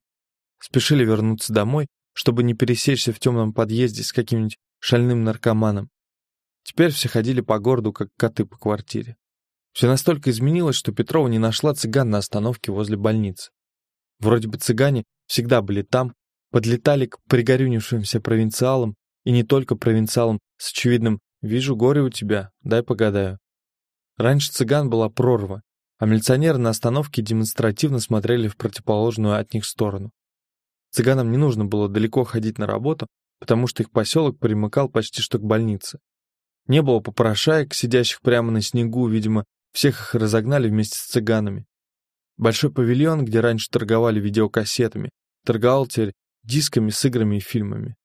Спешили вернуться домой, чтобы не пересечься в темном подъезде с каким-нибудь шальным наркоманом. Теперь все ходили по городу, как коты по квартире. Все настолько изменилось, что Петрова не нашла цыган на остановке возле больницы. Вроде бы цыгане всегда были там, подлетали к пригорюнившимся провинциалам, и не только провинциалам с очевидным «вижу горе у тебя, дай погадаю». Раньше цыган была прорва, а милиционеры на остановке демонстративно смотрели в противоположную от них сторону. Цыганам не нужно было далеко ходить на работу, потому что их поселок примыкал почти что к больнице. Не было попрошаек, сидящих прямо на снегу, видимо, всех их разогнали вместе с цыганами. Большой павильон, где раньше торговали видеокассетами, торговал теперь дисками с играми и фильмами.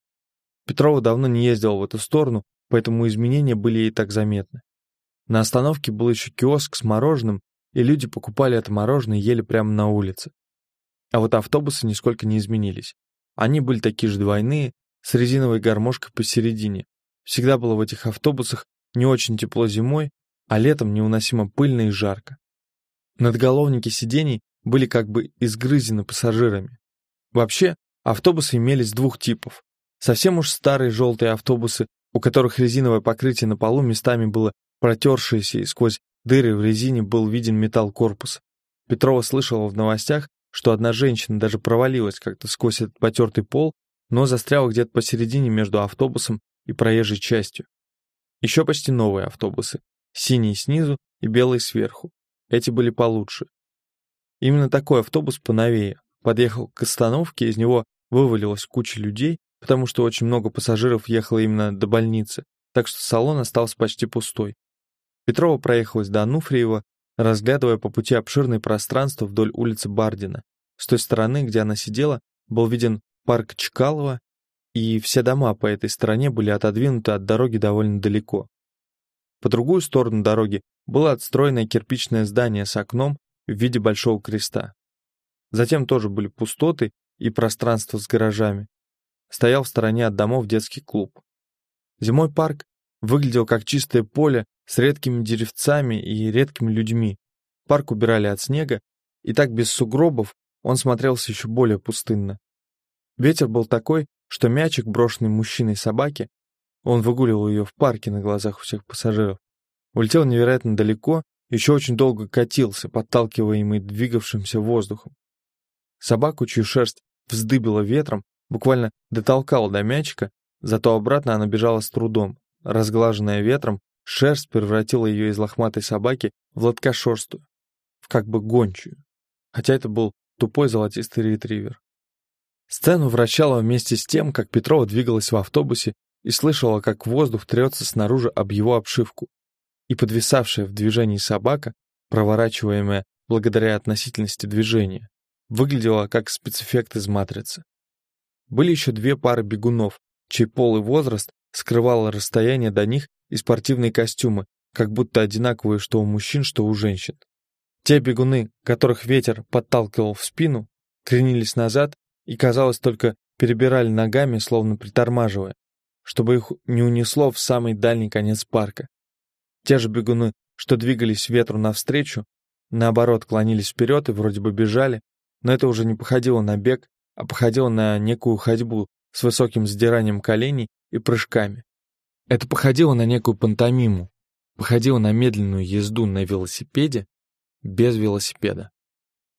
Петрова давно не ездила в эту сторону, поэтому изменения были ей так заметны. На остановке был еще киоск с мороженым, и люди покупали это мороженое и ели прямо на улице. А вот автобусы нисколько не изменились. Они были такие же двойные, с резиновой гармошкой посередине. Всегда было в этих автобусах не очень тепло зимой, а летом невыносимо пыльно и жарко. Надголовники сидений были как бы изгрызены пассажирами. Вообще, автобусы имелись двух типов. Совсем уж старые желтые автобусы, у которых резиновое покрытие на полу местами было протершееся и сквозь дыры в резине был виден металл корпуса. Петрова слышала в новостях, что одна женщина даже провалилась как-то сквозь этот потертый пол, но застряла где-то посередине между автобусом и проезжей частью. Еще почти новые автобусы, синие снизу и белые сверху. Эти были получше. Именно такой автобус поновее. Подъехал к остановке, из него вывалилась куча людей, потому что очень много пассажиров ехало именно до больницы, так что салон остался почти пустой. Петрова проехалась до Ануфриева, разглядывая по пути обширное пространство вдоль улицы Бардина. С той стороны, где она сидела, был виден парк Чкалова, и все дома по этой стороне были отодвинуты от дороги довольно далеко. По другую сторону дороги было отстроенное кирпичное здание с окном в виде большого креста. Затем тоже были пустоты и пространство с гаражами, стоял в стороне от домов детский клуб. Зимой парк выглядел как чистое поле с редкими деревцами и редкими людьми. Парк убирали от снега, и так без сугробов он смотрелся еще более пустынно. Ветер был такой, что мячик, брошенный мужчиной собаке, он выгуливал ее в парке на глазах у всех пассажиров, улетел невероятно далеко, еще очень долго катился, подталкиваемый двигавшимся воздухом. Собаку, чью шерсть вздыбила ветром, буквально дотолкал до мячика, зато обратно она бежала с трудом. Разглаженная ветром, шерсть превратила ее из лохматой собаки в лоткошерстую, в как бы гончую. Хотя это был тупой золотистый ретривер. Сцену вращала вместе с тем, как Петрова двигалась в автобусе и слышала, как воздух трется снаружи об его обшивку. И подвисавшая в движении собака, проворачиваемая благодаря относительности движения, выглядела как спецэффект из «Матрицы». Были еще две пары бегунов, чей пол и возраст скрывало расстояние до них и спортивные костюмы, как будто одинаковые что у мужчин, что у женщин. Те бегуны, которых ветер подталкивал в спину, кренились назад и, казалось, только перебирали ногами, словно притормаживая, чтобы их не унесло в самый дальний конец парка. Те же бегуны, что двигались ветру навстречу, наоборот, клонились вперед и вроде бы бежали, но это уже не походило на бег, а походило на некую ходьбу с высоким сдиранием коленей и прыжками. Это походило на некую пантомиму, походило на медленную езду на велосипеде без велосипеда.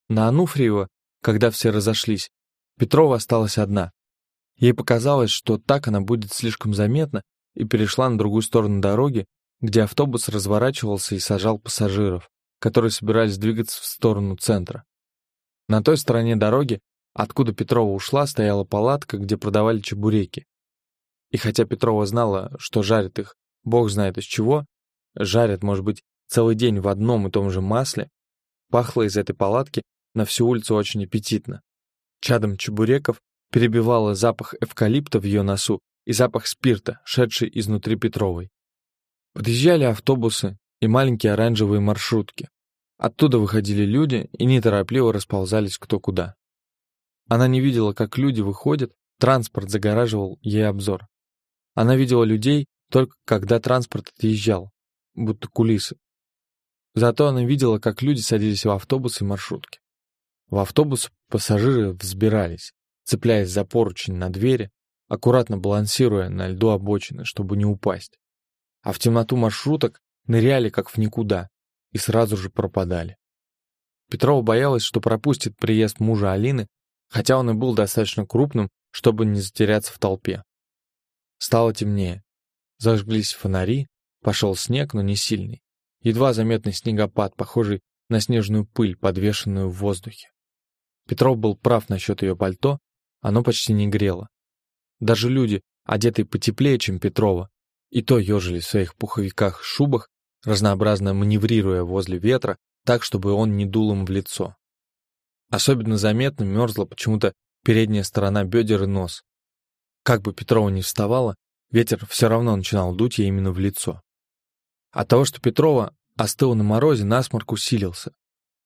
На Ануфриева, когда все разошлись, Петрова осталась одна. Ей показалось, что так она будет слишком заметна, и перешла на другую сторону дороги, где автобус разворачивался и сажал пассажиров, которые собирались двигаться в сторону центра. На той стороне дороги, откуда Петрова ушла, стояла палатка, где продавали чебуреки. И хотя Петрова знала, что жарят их, бог знает из чего, жарят, может быть, целый день в одном и том же масле, пахло из этой палатки на всю улицу очень аппетитно. Чадом чебуреков перебивало запах эвкалипта в ее носу и запах спирта, шедший изнутри Петровой. Подъезжали автобусы и маленькие оранжевые маршрутки. Оттуда выходили люди и неторопливо расползались кто куда. Она не видела, как люди выходят, транспорт загораживал ей обзор. Она видела людей только когда транспорт отъезжал, будто кулисы. Зато она видела, как люди садились в автобусы и маршрутки. В автобус пассажиры взбирались, цепляясь за поручень на двери, аккуратно балансируя на льду обочины, чтобы не упасть. А в темноту маршруток ныряли как в никуда и сразу же пропадали. Петрова боялась, что пропустит приезд мужа Алины, хотя он и был достаточно крупным, чтобы не затеряться в толпе. Стало темнее. Зажглись фонари, пошел снег, но не сильный. Едва заметный снегопад, похожий на снежную пыль, подвешенную в воздухе. Петров был прав насчет ее пальто, оно почти не грело. Даже люди, одетые потеплее, чем Петрова, и то ежились в своих пуховиках, шубах, разнообразно маневрируя возле ветра, так, чтобы он не дул им в лицо. Особенно заметно мерзла почему-то передняя сторона бедер и нос. Как бы Петрова ни вставала, ветер все равно начинал дуть ей именно в лицо. От того, что Петрова остыла на морозе, насморк усилился.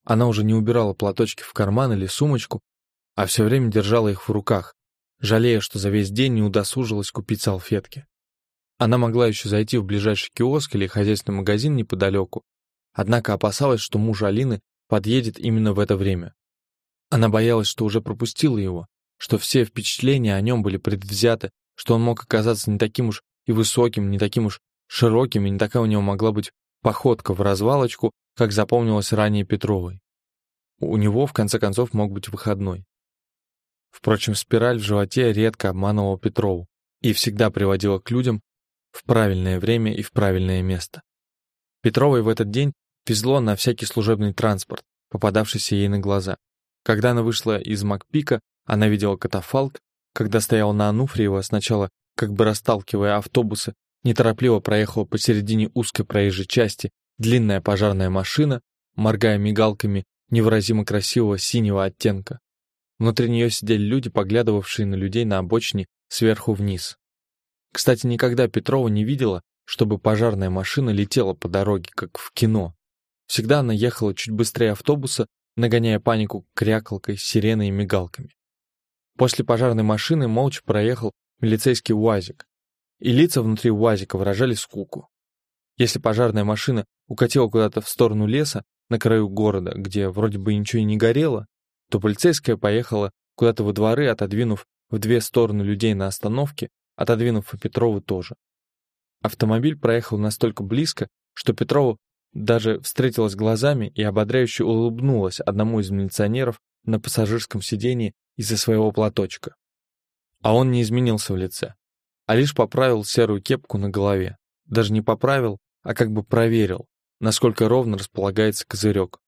Она уже не убирала платочки в карман или сумочку, а все время держала их в руках, жалея, что за весь день не удосужилась купить салфетки. Она могла еще зайти в ближайший киоск или хозяйственный магазин неподалеку, однако опасалась, что муж Алины подъедет именно в это время. Она боялась, что уже пропустила его, что все впечатления о нем были предвзяты, что он мог оказаться не таким уж и высоким, не таким уж широким, и не такая у него могла быть походка в развалочку, как запомнилось ранее Петровой. У него, в конце концов, мог быть выходной. Впрочем, спираль в животе редко обманывала Петрову и всегда приводила к людям в правильное время и в правильное место. Петровой в этот день везло на всякий служебный транспорт, попадавшийся ей на глаза. Когда она вышла из Макпика, она видела катафалк, когда стояла на Ануфриева, сначала как бы расталкивая автобусы, неторопливо проехала посередине узкой проезжей части длинная пожарная машина, моргая мигалками невыразимо красивого синего оттенка. Внутри нее сидели люди, поглядывавшие на людей на обочине сверху вниз. Кстати, никогда Петрова не видела, чтобы пожарная машина летела по дороге, как в кино. Всегда она ехала чуть быстрее автобуса, нагоняя панику крякалкой, сиреной и мигалками. После пожарной машины молча проехал милицейский УАЗик, и лица внутри УАЗика выражали скуку. Если пожарная машина укатила куда-то в сторону леса, на краю города, где вроде бы ничего и не горело, то полицейская поехала куда-то во дворы, отодвинув в две стороны людей на остановке, отодвинув и Петрову тоже. Автомобиль проехал настолько близко, что Петрова даже встретилась глазами и ободряюще улыбнулась одному из милиционеров на пассажирском сидении из-за своего платочка. А он не изменился в лице, а лишь поправил серую кепку на голове. Даже не поправил, а как бы проверил, насколько ровно располагается козырек.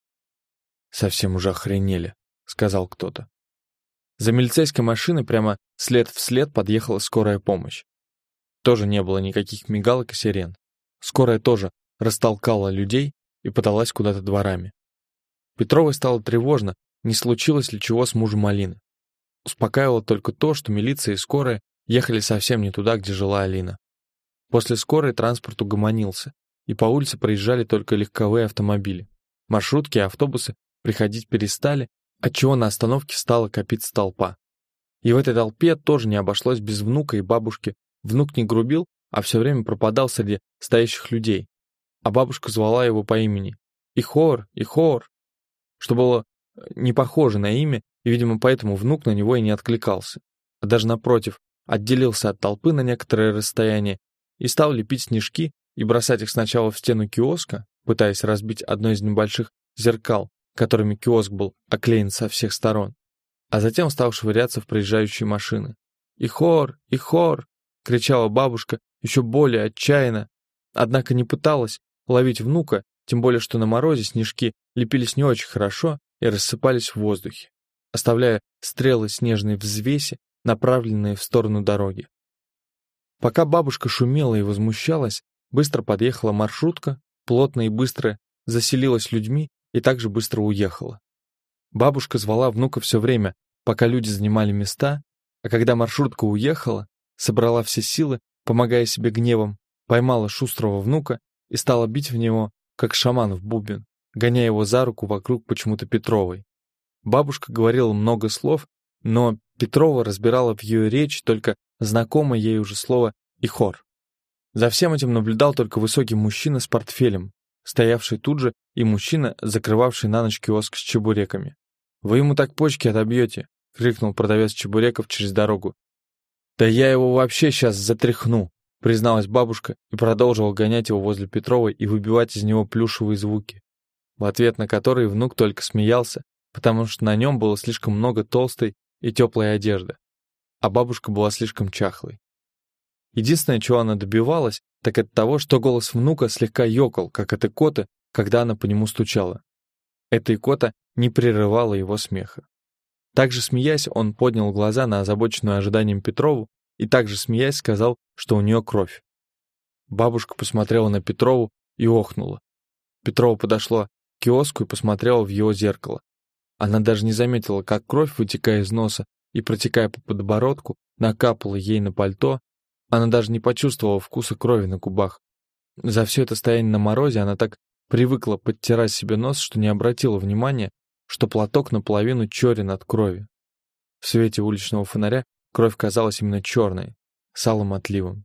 «Совсем уже охренели», — сказал кто-то. За милицейской машиной прямо след в след подъехала скорая помощь. Тоже не было никаких мигалок и сирен. Скорая тоже растолкала людей и подалась куда-то дворами. Петровой стало тревожно, не случилось ли чего с мужем Алины. Успокаивало только то, что милиция и скорая ехали совсем не туда, где жила Алина. После скорой транспорт угомонился, и по улице проезжали только легковые автомобили. Маршрутки и автобусы приходить перестали, отчего на остановке стала копиться толпа. И в этой толпе тоже не обошлось без внука и бабушки. Внук не грубил, а все время пропадал среди стоящих людей. А бабушка звала его по имени. Ихор, Ихор, что было э, не похоже на имя, и, видимо, поэтому внук на него и не откликался. А даже напротив, отделился от толпы на некоторое расстояние и стал лепить снежки и бросать их сначала в стену киоска, пытаясь разбить одно из небольших зеркал, которыми киоск был оклеен со всех сторон, а затем стал швыряться в проезжающие машины. «И хор! И хор!» — кричала бабушка еще более отчаянно, однако не пыталась ловить внука, тем более что на морозе снежки лепились не очень хорошо и рассыпались в воздухе, оставляя стрелы снежной взвеси, направленные в сторону дороги. Пока бабушка шумела и возмущалась, быстро подъехала маршрутка, плотно и быстро заселилась людьми и также быстро уехала. Бабушка звала внука все время, пока люди занимали места, а когда маршрутка уехала, собрала все силы, помогая себе гневом, поймала шустрого внука и стала бить в него, как шаман в бубен, гоняя его за руку вокруг почему-то Петровой. Бабушка говорила много слов, но Петрова разбирала в ее речи только знакомое ей уже слово и хор. За всем этим наблюдал только высокий мужчина с портфелем, стоявший тут же, и мужчина, закрывавший на ночь киоск с чебуреками. «Вы ему так почки отобьете!» — крикнул продавец чебуреков через дорогу. «Да я его вообще сейчас затряхну!» — призналась бабушка и продолжила гонять его возле Петровой и выбивать из него плюшевые звуки, в ответ на которые внук только смеялся, потому что на нем было слишком много толстой и теплой одежды, а бабушка была слишком чахлой. Единственное, чего она добивалась, так это того, что голос внука слегка ёкал, как от икоты, когда она по нему стучала. Эта икота не прерывала его смеха. Также смеясь, он поднял глаза на озабоченную ожиданием Петрову и также смеясь сказал, что у нее кровь. Бабушка посмотрела на Петрову и охнула. Петрова подошла к киоску и посмотрела в его зеркало. Она даже не заметила, как кровь, вытекая из носа и протекая по подбородку, накапала ей на пальто. Она даже не почувствовала вкуса крови на губах. За все это стояние на морозе она так привыкла подтирать себе нос, что не обратила внимания, что платок наполовину черен от крови. В свете уличного фонаря кровь казалась именно черной, с алым отливом.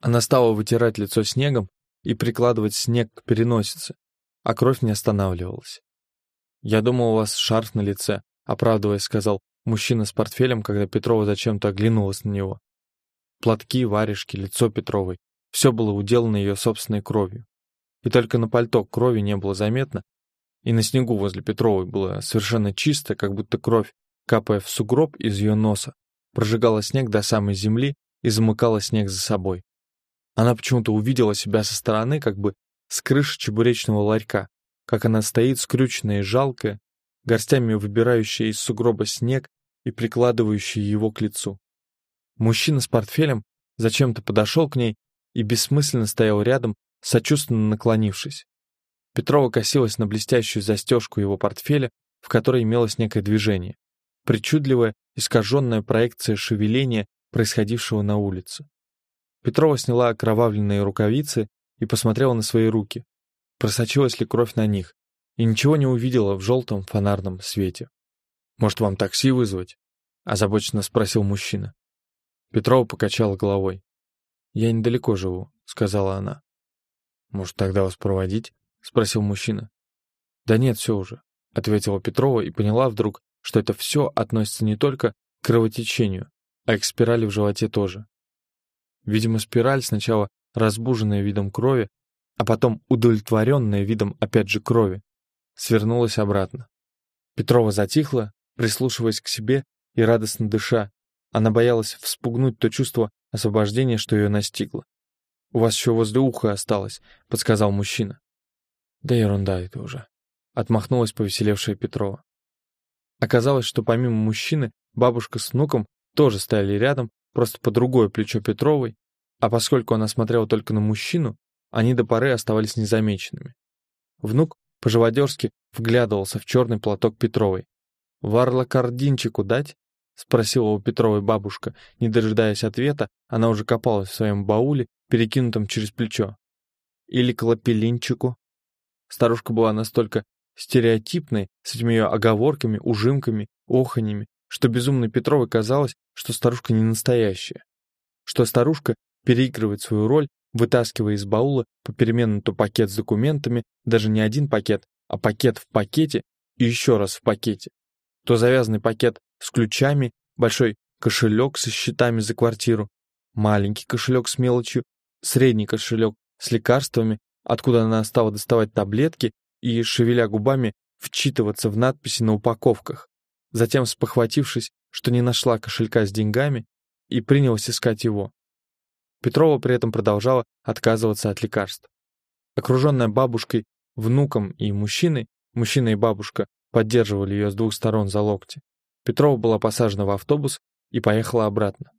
Она стала вытирать лицо снегом и прикладывать снег к переносице, а кровь не останавливалась. «Я думал, у вас шарф на лице», — оправдываясь, сказал мужчина с портфелем, когда Петрова зачем-то оглянулась на него. Платки, варежки, лицо Петровой — все было уделано ее собственной кровью. И только на пальто крови не было заметно, и на снегу возле Петровой было совершенно чисто, как будто кровь, капая в сугроб из ее носа, прожигала снег до самой земли и замыкала снег за собой. Она почему-то увидела себя со стороны, как бы с крыши чебуречного ларька, как она стоит скрюченная и жалкая, горстями выбирающая из сугроба снег и прикладывающая его к лицу. Мужчина с портфелем зачем-то подошел к ней и бессмысленно стоял рядом, сочувственно наклонившись. Петрова косилась на блестящую застежку его портфеля, в которой имелось некое движение, причудливая, искаженная проекция шевеления, происходившего на улице. Петрова сняла окровавленные рукавицы и посмотрела на свои руки, просочилась ли кровь на них, и ничего не увидела в желтом фонарном свете. «Может, вам такси вызвать?» — озабоченно спросил мужчина. Петрова покачала головой. «Я недалеко живу», — сказала она. «Может, тогда вас проводить?» — спросил мужчина. «Да нет, все уже», — ответила Петрова и поняла вдруг, что это все относится не только к кровотечению, а и к спирали в животе тоже. Видимо, спираль, сначала разбуженная видом крови, а потом удовлетворенная видом опять же крови, свернулась обратно. Петрова затихла, прислушиваясь к себе и радостно дыша. Она боялась вспугнуть то чувство освобождения, что ее настигло. «У вас еще возле уха осталось», — подсказал мужчина. «Да ерунда это уже», — отмахнулась повеселевшая Петрова. Оказалось, что помимо мужчины, бабушка с внуком тоже стояли рядом, просто по другое плечо Петровой, а поскольку она смотрела только на мужчину, они до поры оставались незамеченными. Внук по-живодерски вглядывался в черный платок Петровой. «Варла кардинчику дать?» — спросила у Петровой бабушка. Не дожидаясь ответа, она уже копалась в своем бауле, перекинутом через плечо. «Или клопелинчику?» Старушка была настолько стереотипной, с этими ее оговорками, ужимками, оханями, что безумной Петровой казалось, что старушка не настоящая. Что старушка переигрывает свою роль вытаскивая из баула попеременно то пакет с документами, даже не один пакет, а пакет в пакете и еще раз в пакете, то завязанный пакет с ключами, большой кошелек со счетами за квартиру, маленький кошелек с мелочью, средний кошелек с лекарствами, откуда она стала доставать таблетки и, шевеля губами, вчитываться в надписи на упаковках, затем, спохватившись, что не нашла кошелька с деньгами, и принялась искать его. Петрова при этом продолжала отказываться от лекарств. Окруженная бабушкой, внуком и мужчиной, мужчина и бабушка поддерживали ее с двух сторон за локти. Петрова была посажена в автобус и поехала обратно.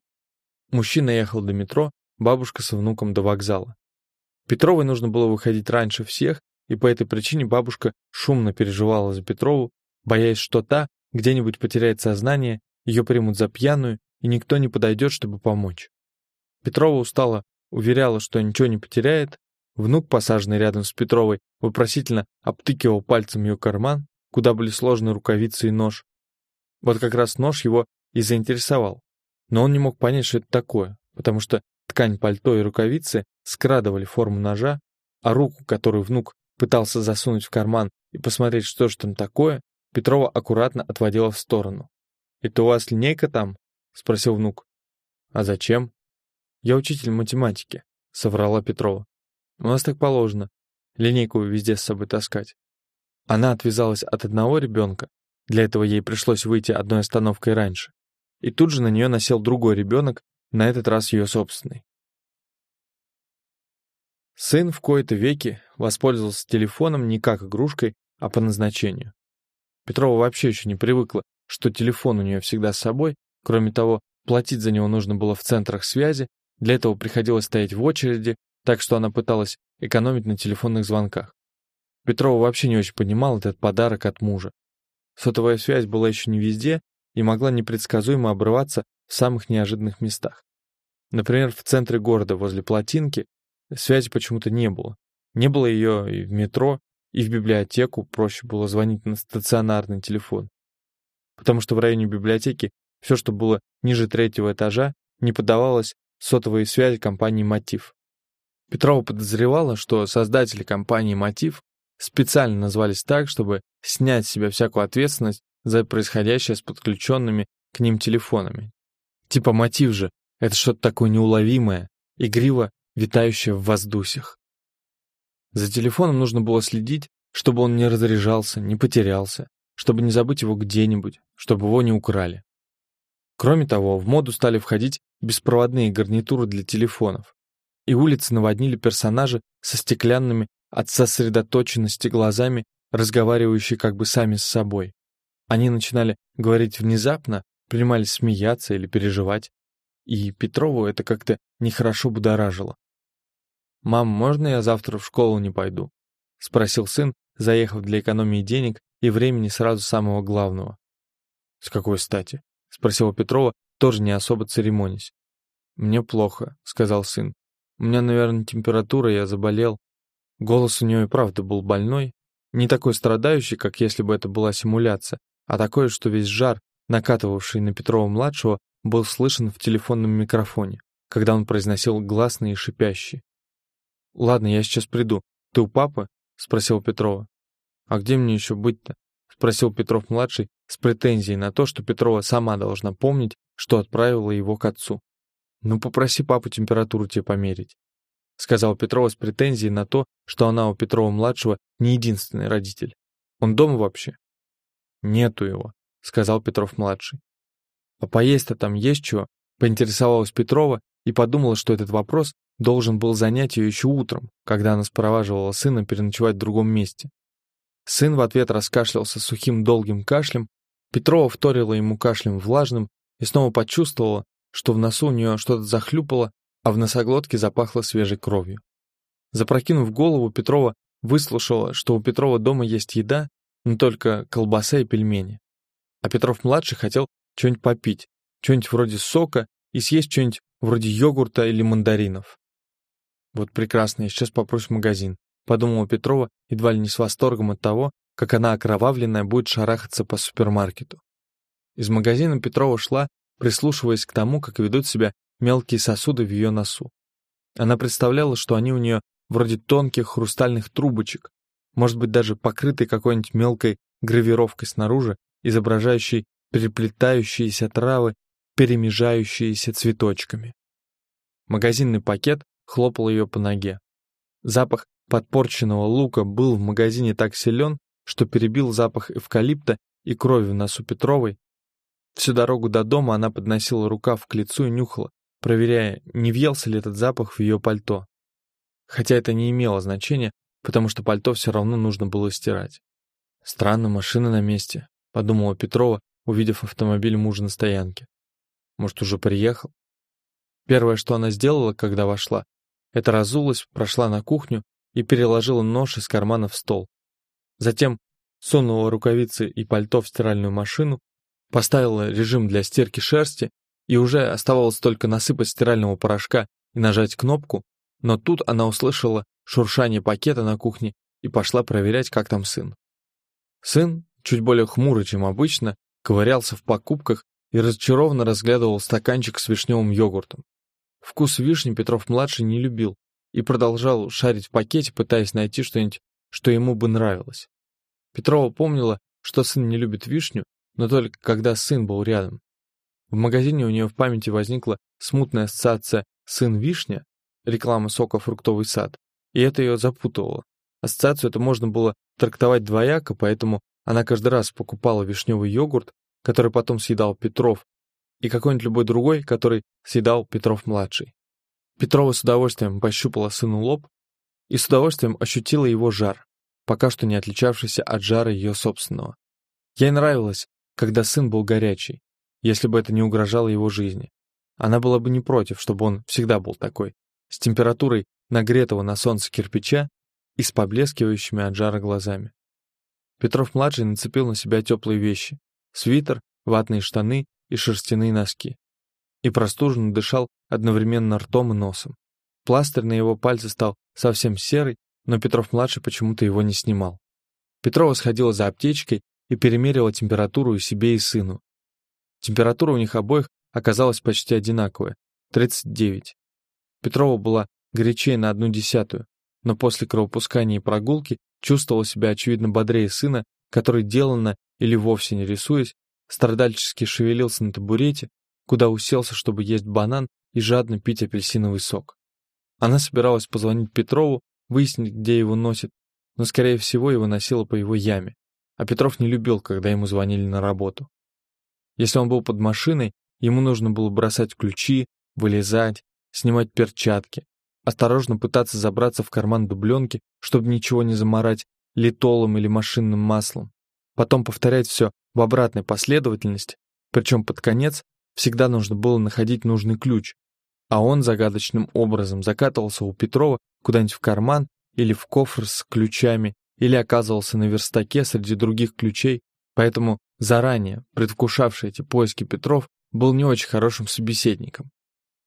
Мужчина ехал до метро, бабушка со внуком до вокзала. Петровой нужно было выходить раньше всех, и по этой причине бабушка шумно переживала за Петрову, боясь, что та где-нибудь потеряет сознание, ее примут за пьяную, и никто не подойдет, чтобы помочь. Петрова устала, уверяла, что ничего не потеряет. Внук, посаженный рядом с Петровой, вопросительно обтыкивал пальцем ее карман, куда были сложены рукавицы и нож. Вот как раз нож его и заинтересовал. Но он не мог понять, что это такое, потому что ткань пальто и рукавицы скрадывали форму ножа, а руку, которую внук пытался засунуть в карман и посмотреть, что же там такое, Петрова аккуратно отводила в сторону. «Это у вас линейка там?» — спросил внук. «А зачем?» «Я учитель математики», — соврала Петрова. «У нас так положено. Линейку везде с собой таскать». Она отвязалась от одного ребенка, для этого ей пришлось выйти одной остановкой раньше. И тут же на нее насел другой ребенок, на этот раз ее собственный. Сын в кои-то веки воспользовался телефоном не как игрушкой, а по назначению. Петрова вообще еще не привыкла, что телефон у нее всегда с собой, кроме того, платить за него нужно было в центрах связи, для этого приходилось стоять в очереди, так что она пыталась экономить на телефонных звонках. Петрова вообще не очень понимала этот подарок от мужа. Сотовая связь была еще не везде и могла непредсказуемо обрываться в самых неожиданных местах. Например, в центре города, возле плотинки, связи почему-то не было. Не было ее и в метро, и в библиотеку проще было звонить на стационарный телефон. Потому что в районе библиотеки все, что было ниже третьего этажа, не поддавалось сотовой связи компании «Мотив». Петрова подозревала, что создатели компании «Мотив» специально назвались так, чтобы снять с себя всякую ответственность за происходящее с подключенными к ним телефонами. Типа мотив же — это что-то такое неуловимое, игриво витающее в воздусях. За телефоном нужно было следить, чтобы он не разряжался, не потерялся, чтобы не забыть его где-нибудь, чтобы его не украли. Кроме того, в моду стали входить беспроводные гарнитуры для телефонов, и улицы наводнили персонажи со стеклянными от сосредоточенности глазами, разговаривающие как бы сами с собой. Они начинали говорить внезапно, принимались смеяться или переживать. И Петрову это как-то нехорошо будоражило. «Мам, можно я завтра в школу не пойду?» — спросил сын, заехав для экономии денег и времени сразу самого главного. «С какой стати?» — спросила Петрова, тоже не особо церемонясь. «Мне плохо», — сказал сын. «У меня, наверное, температура, я заболел». Голос у нее и правда был больной, не такой страдающий, как если бы это была симуляция, а такой, что весь жар, накатывавший на Петрова-младшего, был слышен в телефонном микрофоне, когда он произносил гласные и шипящие. «Ладно, я сейчас приду. Ты у папы?» — спросил Петрова. «А где мне еще быть-то?» — спросил Петров-младший с претензией на то, что Петрова сама должна помнить, что отправила его к отцу. «Ну, попроси папу температуру тебе померить». — сказал Петрова с претензией на то, что она у Петрова-младшего не единственный родитель. «Он дома вообще?» «Нету его», — сказал Петров-младший. «А поесть-то там есть чего?» — поинтересовалась Петрова и подумала, что этот вопрос должен был занять ее еще утром, когда она спроваживала сына переночевать в другом месте. Сын в ответ раскашлялся сухим долгим кашлем, Петрова вторила ему кашлем влажным и снова почувствовала, что в носу у нее что-то захлюпало а в носоглотке запахло свежей кровью. Запрокинув голову, Петрова выслушала, что у Петрова дома есть еда, но только колбаса и пельмени. А Петров-младший хотел что-нибудь попить, что-нибудь вроде сока и съесть что-нибудь вроде йогурта или мандаринов. Вот прекрасно, я сейчас попрошу в магазин, подумала Петрова, едва ли не с восторгом от того, как она окровавленная будет шарахаться по супермаркету. Из магазина Петрова шла, прислушиваясь к тому, как ведут себя мелкие сосуды в ее носу. Она представляла, что они у нее вроде тонких хрустальных трубочек, может быть, даже покрытые какой-нибудь мелкой гравировкой снаружи, изображающей переплетающиеся травы, перемежающиеся цветочками. Магазинный пакет хлопал ее по ноге. Запах подпорченного лука был в магазине так силен, что перебил запах эвкалипта и крови в носу Петровой. Всю дорогу до дома она подносила рукав к лицу и нюхала, проверяя, не въелся ли этот запах в ее пальто. Хотя это не имело значения, потому что пальто все равно нужно было стирать. «Странно, машина на месте», — подумала Петрова, увидев автомобиль мужа на стоянке. «Может, уже приехал?» Первое, что она сделала, когда вошла, это разулась, прошла на кухню и переложила нож из кармана в стол. Затем сунула рукавицы и пальто в стиральную машину, поставила режим для стирки шерсти и уже оставалось только насыпать стирального порошка и нажать кнопку, но тут она услышала шуршание пакета на кухне и пошла проверять, как там сын. Сын, чуть более хмурый, чем обычно, ковырялся в покупках и разочарованно разглядывал стаканчик с вишневым йогуртом. Вкус вишни Петров-младший не любил и продолжал шарить в пакете, пытаясь найти что-нибудь, что ему бы нравилось. Петрова помнила, что сын не любит вишню, но только когда сын был рядом. В магазине у нее в памяти возникла смутная ассоциация «сын-вишня», реклама сока «Фруктовый сад», и это ее запутывало. Ассоциацию это можно было трактовать двояко, поэтому она каждый раз покупала вишневый йогурт, который потом съедал Петров, и какой-нибудь любой другой, который съедал Петров-младший. Петрова с удовольствием пощупала сыну лоб и с удовольствием ощутила его жар, пока что не отличавшийся от жара ее собственного. Ей нравилось, когда сын был горячий, если бы это не угрожало его жизни. Она была бы не против, чтобы он всегда был такой, с температурой нагретого на солнце кирпича и с поблескивающими от жара глазами. Петров-младший нацепил на себя теплые вещи — свитер, ватные штаны и шерстяные носки. И простуженно дышал одновременно ртом и носом. Пластырь на его пальце стал совсем серый, но Петров-младший почему-то его не снимал. Петрова сходила за аптечкой и перемерила температуру себе, и сыну. Температура у них обоих оказалась почти одинаковая — 39. Петрова была горячее на одну десятую, но после кровопускания и прогулки чувствовала себя очевидно бодрее сына, который деланно или вовсе не рисуясь, страдальчески шевелился на табурете, куда уселся, чтобы есть банан и жадно пить апельсиновый сок. Она собиралась позвонить Петрову, выяснить, где его носит, но, скорее всего, его носило по его яме, а Петров не любил, когда ему звонили на работу. Если он был под машиной, ему нужно было бросать ключи, вылезать, снимать перчатки, осторожно пытаться забраться в карман дубленки, чтобы ничего не заморать литолом или машинным маслом. Потом повторять все в обратной последовательности, причем под конец всегда нужно было находить нужный ключ, а он загадочным образом закатывался у Петрова куда-нибудь в карман или в кофр с ключами, или оказывался на верстаке среди других ключей, поэтому заранее предвкушавший эти поиски Петров был не очень хорошим собеседником.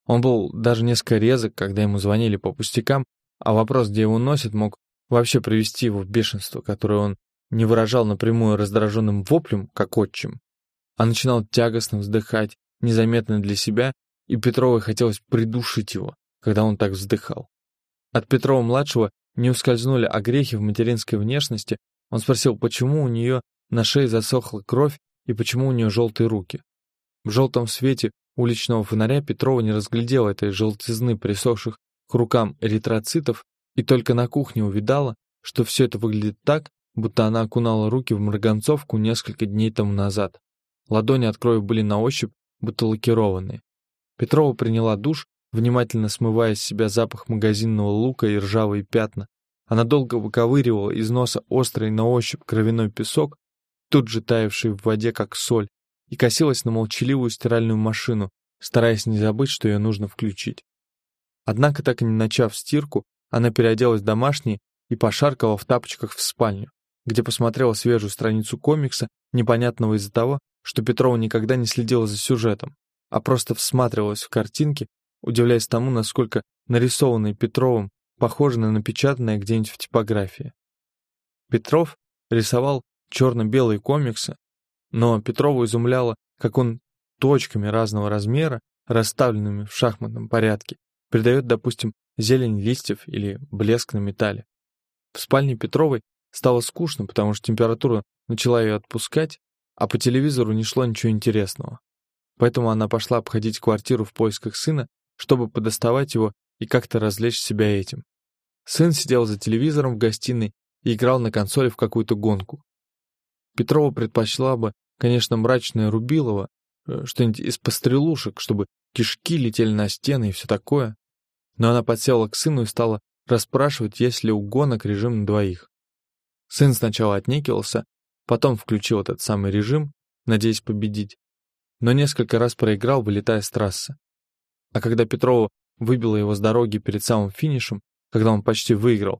Он был даже несколько резок, когда ему звонили по пустякам, а вопрос, где его носит, мог вообще привести его в бешенство, которое он не выражал напрямую раздраженным воплем, как отчим, а начинал тягостно вздыхать, незаметно для себя, и Петровой хотелось придушить его, когда он так вздыхал. От Петрова-младшего не ускользнули огрехи в материнской внешности, он спросил, почему у нее на шее засохла кровь и почему у нее желтые руки. В желтом свете уличного фонаря Петрова не разглядела этой желтизны присохших к рукам эритроцитов и только на кухне увидала, что все это выглядит так, будто она окунала руки в марганцовку несколько дней тому назад. Ладони от крови были на ощупь, будто лакированные. Петрова приняла душ, внимательно смывая с себя запах магазинного лука и ржавые пятна. Она долго выковыривала из носа острый на ощупь кровяной песок, тут же таявший в воде, как соль, и косилась на молчаливую стиральную машину, стараясь не забыть, что ее нужно включить. Однако, так и не начав стирку, она переоделась в домашнее и пошаркала в тапочках в спальню, где посмотрела свежую страницу комикса, непонятного из-за того, что Петрова никогда не следила за сюжетом, а просто всматривалась в картинки, удивляясь тому, насколько нарисованные Петровым похожи на напечатанное где-нибудь в типографии. Петров рисовал черно-белые комиксы, но Петрову изумляло, как он точками разного размера, расставленными в шахматном порядке, придает, допустим, зелень листьев или блеск на металле. В спальне Петровой стало скучно, потому что температура начала ее отпускать, а по телевизору не шло ничего интересного. Поэтому она пошла обходить квартиру в поисках сына, чтобы подоставать его и как-то развлечь себя этим. Сын сидел за телевизором в гостиной и играл на консоли в какую-то гонку. Петрова предпочла бы, конечно, мрачное Рубилово, э, что-нибудь из пострелушек, чтобы кишки летели на стены и все такое. Но она подсела к сыну и стала расспрашивать, есть ли у гонок режим на двоих. Сын сначала отнекивался, потом включил этот самый режим, надеясь победить, но несколько раз проиграл, вылетая с трассы. А когда Петрова выбила его с дороги перед самым финишем, когда он почти выиграл,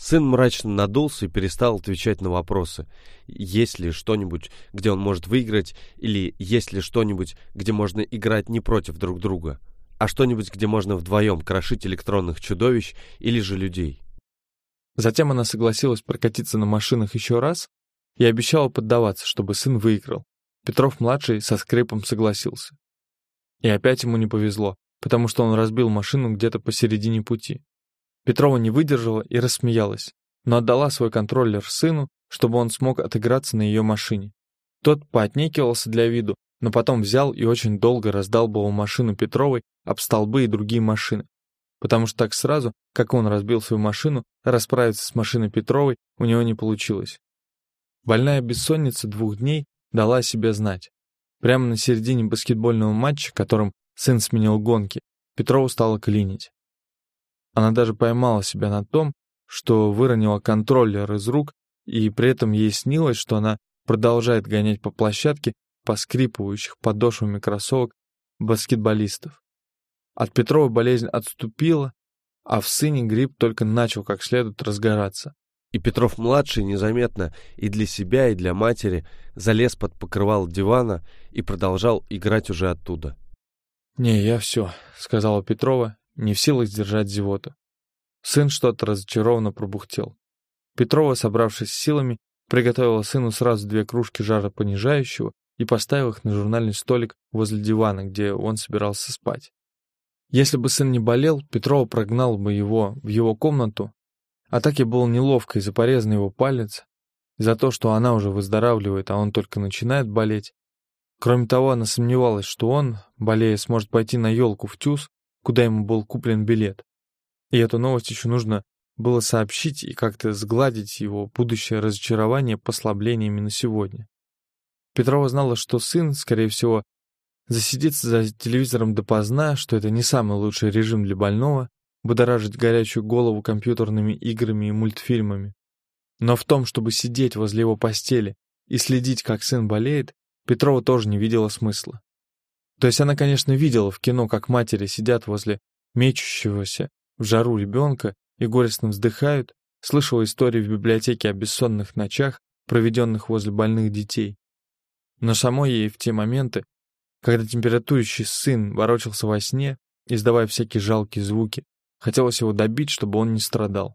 Сын мрачно надулся и перестал отвечать на вопросы. Есть ли что-нибудь, где он может выиграть, или есть ли что-нибудь, где можно играть не против друг друга, а что-нибудь, где можно вдвоем крошить электронных чудовищ или же людей. Затем она согласилась прокатиться на машинах еще раз и обещала поддаваться, чтобы сын выиграл. Петров-младший со скрипом согласился. И опять ему не повезло, потому что он разбил машину где-то посередине пути. Петрова не выдержала и рассмеялась, но отдала свой контроллер сыну, чтобы он смог отыграться на ее машине. Тот поотнекивался для виду, но потом взял и очень долго раздалбывал машину Петровой об столбы и другие машины. Потому что так сразу, как он разбил свою машину, расправиться с машиной Петровой у него не получилось. Больная бессонница двух дней дала о себе знать. Прямо на середине баскетбольного матча, которым сын сменил гонки, Петрова стала клинить. Она даже поймала себя на том, что выронила контроллер из рук, и при этом ей снилось, что она продолжает гонять по площадке поскрипывающих подошвами кроссовок баскетболистов. От Петрова болезнь отступила, а в сыне грипп только начал как следует разгораться. И Петров-младший незаметно и для себя, и для матери залез под покрывал дивана и продолжал играть уже оттуда. «Не, я все», — сказала Петрова не в силах сдержать зевоту. Сын что-то разочарованно пробухтел. Петрова, собравшись с силами, приготовила сыну сразу две кружки жаропонижающего и поставила их на журнальный столик возле дивана, где он собирался спать. Если бы сын не болел, Петрова прогнал бы его в его комнату, а так и было неловко из-за пореза его палец, за то, что она уже выздоравливает, а он только начинает болеть. Кроме того, она сомневалась, что он, болея, сможет пойти на елку в ТЮЗ куда ему был куплен билет. И эту новость еще нужно было сообщить и как-то сгладить его будущее разочарование послаблениями на сегодня. Петрова знала, что сын, скорее всего, засидится за телевизором допоздна, что это не самый лучший режим для больного, будоражить горячую голову компьютерными играми и мультфильмами. Но в том, чтобы сидеть возле его постели и следить, как сын болеет, Петрова тоже не видела смысла. То есть она, конечно, видела в кино, как матери сидят возле мечущегося в жару ребенка и горестно вздыхают, слышала истории в библиотеке о бессонных ночах, проведенных возле больных детей. Но самой ей в те моменты, когда температурящий сын ворочался во сне, издавая всякие жалкие звуки, хотелось его добить, чтобы он не страдал.